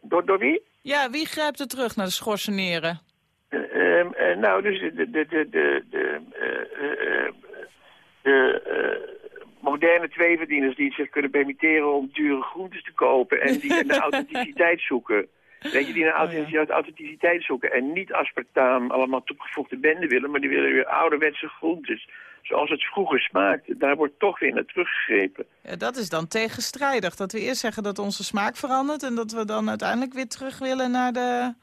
[SPEAKER 11] Door, door wie?
[SPEAKER 3] Ja, wie grijpt er terug naar de schorseneren?
[SPEAKER 11] Eh, ehm, eh, nou, dus de, de, de, de, de, de moderne tweeverdieners die het zich kunnen permitteren om dure groentes te kopen en die een authenticiteit zoeken. Weet je, die een authenticiteit, authenticiteit zoeken en niet aspartaam allemaal toegevoegde benden willen, maar die willen weer ouderwetse groentes. Zoals het vroeger smaakte. Daar wordt toch weer naar teruggegrepen.
[SPEAKER 3] Ja, dat is dan tegenstrijdig. Dat we eerst zeggen dat onze smaak verandert... en dat we dan uiteindelijk weer terug willen naar de,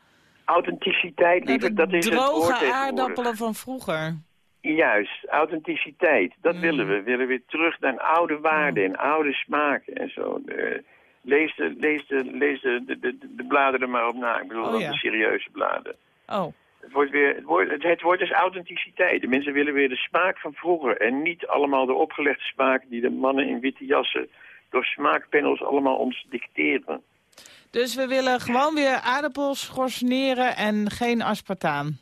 [SPEAKER 11] Authenticiteit,
[SPEAKER 3] naar
[SPEAKER 11] liever, dat is het
[SPEAKER 3] droge aardappelen van vroeger.
[SPEAKER 11] Juist, authenticiteit. Dat
[SPEAKER 3] Mm.
[SPEAKER 11] willen we. We willen weer terug naar oude waarden en oude smaken en zo. Eh, lees de, lees de, lees de, de, er maar op na. Ik bedoel,
[SPEAKER 3] Oh,
[SPEAKER 11] dan
[SPEAKER 3] ja.
[SPEAKER 11] de serieuze bladen.
[SPEAKER 3] Oh,
[SPEAKER 11] Het, wordt weer, het, woord, het, het woord is authenticiteit. De mensen willen weer de smaak van vroeger. En niet allemaal de opgelegde smaak die de mannen in witte jassen... door smaakpanels allemaal ons dicteren.
[SPEAKER 3] dus we willen gewoon weer aardappels schorseneren en geen aspartaam.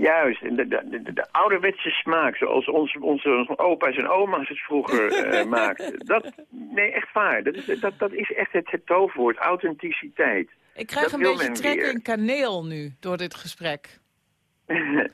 [SPEAKER 11] Juist, en de, de, de, de ouderwetse smaak, zoals onze, onze opa's en oma's het vroeger eh, maakten. Dat, nee, echt waar. Dat is, dat, dat is echt het, het toverwoord, authenticiteit.
[SPEAKER 3] Ik krijg
[SPEAKER 11] Dat
[SPEAKER 3] een beetje trek
[SPEAKER 11] weer.
[SPEAKER 3] in kaneel nu door dit gesprek.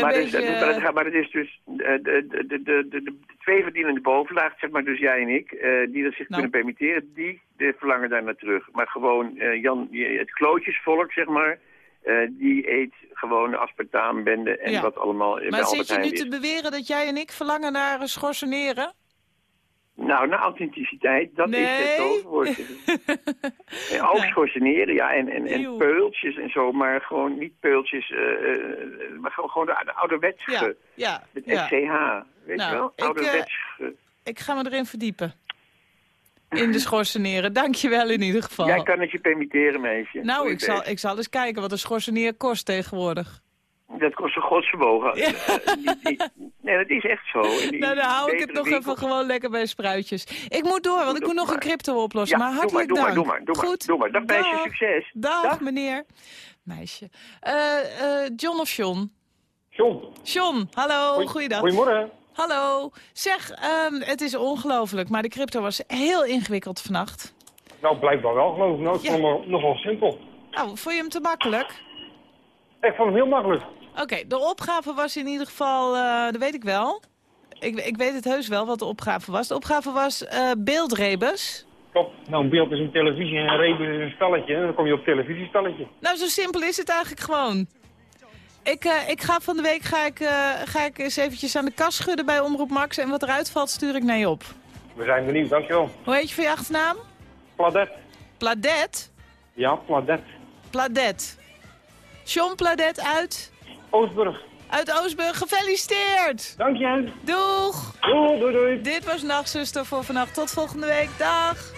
[SPEAKER 11] Maar,
[SPEAKER 3] beetje,
[SPEAKER 11] dus, maar, het, maar het is dus eh, de, de, de, de, twee verdienende bovenlaag, zeg maar dus jij en ik, eh, die dat zich
[SPEAKER 3] Nou.
[SPEAKER 11] kunnen permitteren, die verlangen daar naar terug. Maar gewoon eh, Jan, het klootjesvolk, zeg maar, eh, die eet gewoon aspartaambende en
[SPEAKER 3] Ja.
[SPEAKER 11] wat allemaal eh, bij
[SPEAKER 3] maar zit je nu te beweren dat jij en ik verlangen naar eh, schorseneren?
[SPEAKER 11] Nou, naar authenticiteit, dat is het toverwoord. en ook schorseneren, ja, en, en, en
[SPEAKER 3] Eeuw.
[SPEAKER 11] peultjes en zo, maar gewoon niet peultjes, eh, eh, maar gewoon, gewoon de, de ouderwetse,
[SPEAKER 3] Ja, ja,
[SPEAKER 11] met
[SPEAKER 3] ja.
[SPEAKER 11] SCH, weet
[SPEAKER 3] Nou,
[SPEAKER 11] je wel?
[SPEAKER 3] ik, eh,
[SPEAKER 11] Ouderwets.
[SPEAKER 3] Ik ga me erin verdiepen. In de schorseneren. Dank je wel in ieder geval.
[SPEAKER 11] Jij kan het je permitteren, meisje.
[SPEAKER 3] Nou, ik zal, ik zal eens kijken wat een schorseneer kost tegenwoordig.
[SPEAKER 11] Dat kost een godsvermogen.
[SPEAKER 3] Ja.
[SPEAKER 11] Eh, die- die- nee, dat is echt zo. Die-
[SPEAKER 3] Nou, dan hou ik het nog
[SPEAKER 11] winkel-
[SPEAKER 3] even gewoon lekker bij spruitjes. Ik moet door, want ik moet nog
[SPEAKER 11] maar.
[SPEAKER 3] een crypto oplossen.
[SPEAKER 11] Ja,
[SPEAKER 3] maar
[SPEAKER 11] doe
[SPEAKER 3] hartelijk
[SPEAKER 11] maar, doe
[SPEAKER 3] dank.
[SPEAKER 11] maar, doe maar, doe maar,
[SPEAKER 3] Goed.
[SPEAKER 11] doe maar. Dag, meisje, succes.
[SPEAKER 3] Dag,
[SPEAKER 11] Dag.
[SPEAKER 3] meneer. Meisje. Eh, eh, John of John?
[SPEAKER 12] John.
[SPEAKER 3] John, hallo,
[SPEAKER 12] Goeie-
[SPEAKER 3] goeiedag.
[SPEAKER 12] Goedemorgen.
[SPEAKER 3] Hallo. Zeg, ehm, het is ongelooflijk, maar de crypto was heel ingewikkeld vannacht.
[SPEAKER 12] Nou, blijkbaar wel, geloof ik. Nou, ik
[SPEAKER 3] Ja.
[SPEAKER 12] vond nogal simpel.
[SPEAKER 3] Nou, vond je hem te makkelijk?
[SPEAKER 12] Ik vond hem heel makkelijk.
[SPEAKER 3] Oké, de opgave was in ieder geval, eh, dat weet ik wel. Ik, ik weet het heus wel wat de opgave was. De opgave was eh beeldrebus.
[SPEAKER 12] Klopt. Nou, een beeld is een televisie en een reden is een spelletje. En dan kom je op televisiespelletje.
[SPEAKER 3] Nou, zo simpel is het eigenlijk gewoon. Ik, eh, ik ga van de week ga ik, eh, ga ik eens eventjes aan de kas schudden bij Omroep Max. En wat eruit valt, stuur ik naar je op.
[SPEAKER 12] We zijn benieuwd, dankjewel.
[SPEAKER 3] Hoe heet je voor je achternaam?
[SPEAKER 12] Pladet.
[SPEAKER 3] Pladet?
[SPEAKER 12] Ja, Pladet.
[SPEAKER 3] Pladet. John Pladet uit?
[SPEAKER 12] Oostburg.
[SPEAKER 3] Uit Oostburg. Gefeliciteerd!
[SPEAKER 12] Dank je.
[SPEAKER 3] Doeg!
[SPEAKER 12] Doei, doei, doei.
[SPEAKER 3] Dit was Nachtzuster voor vannacht. Tot volgende week. Dag!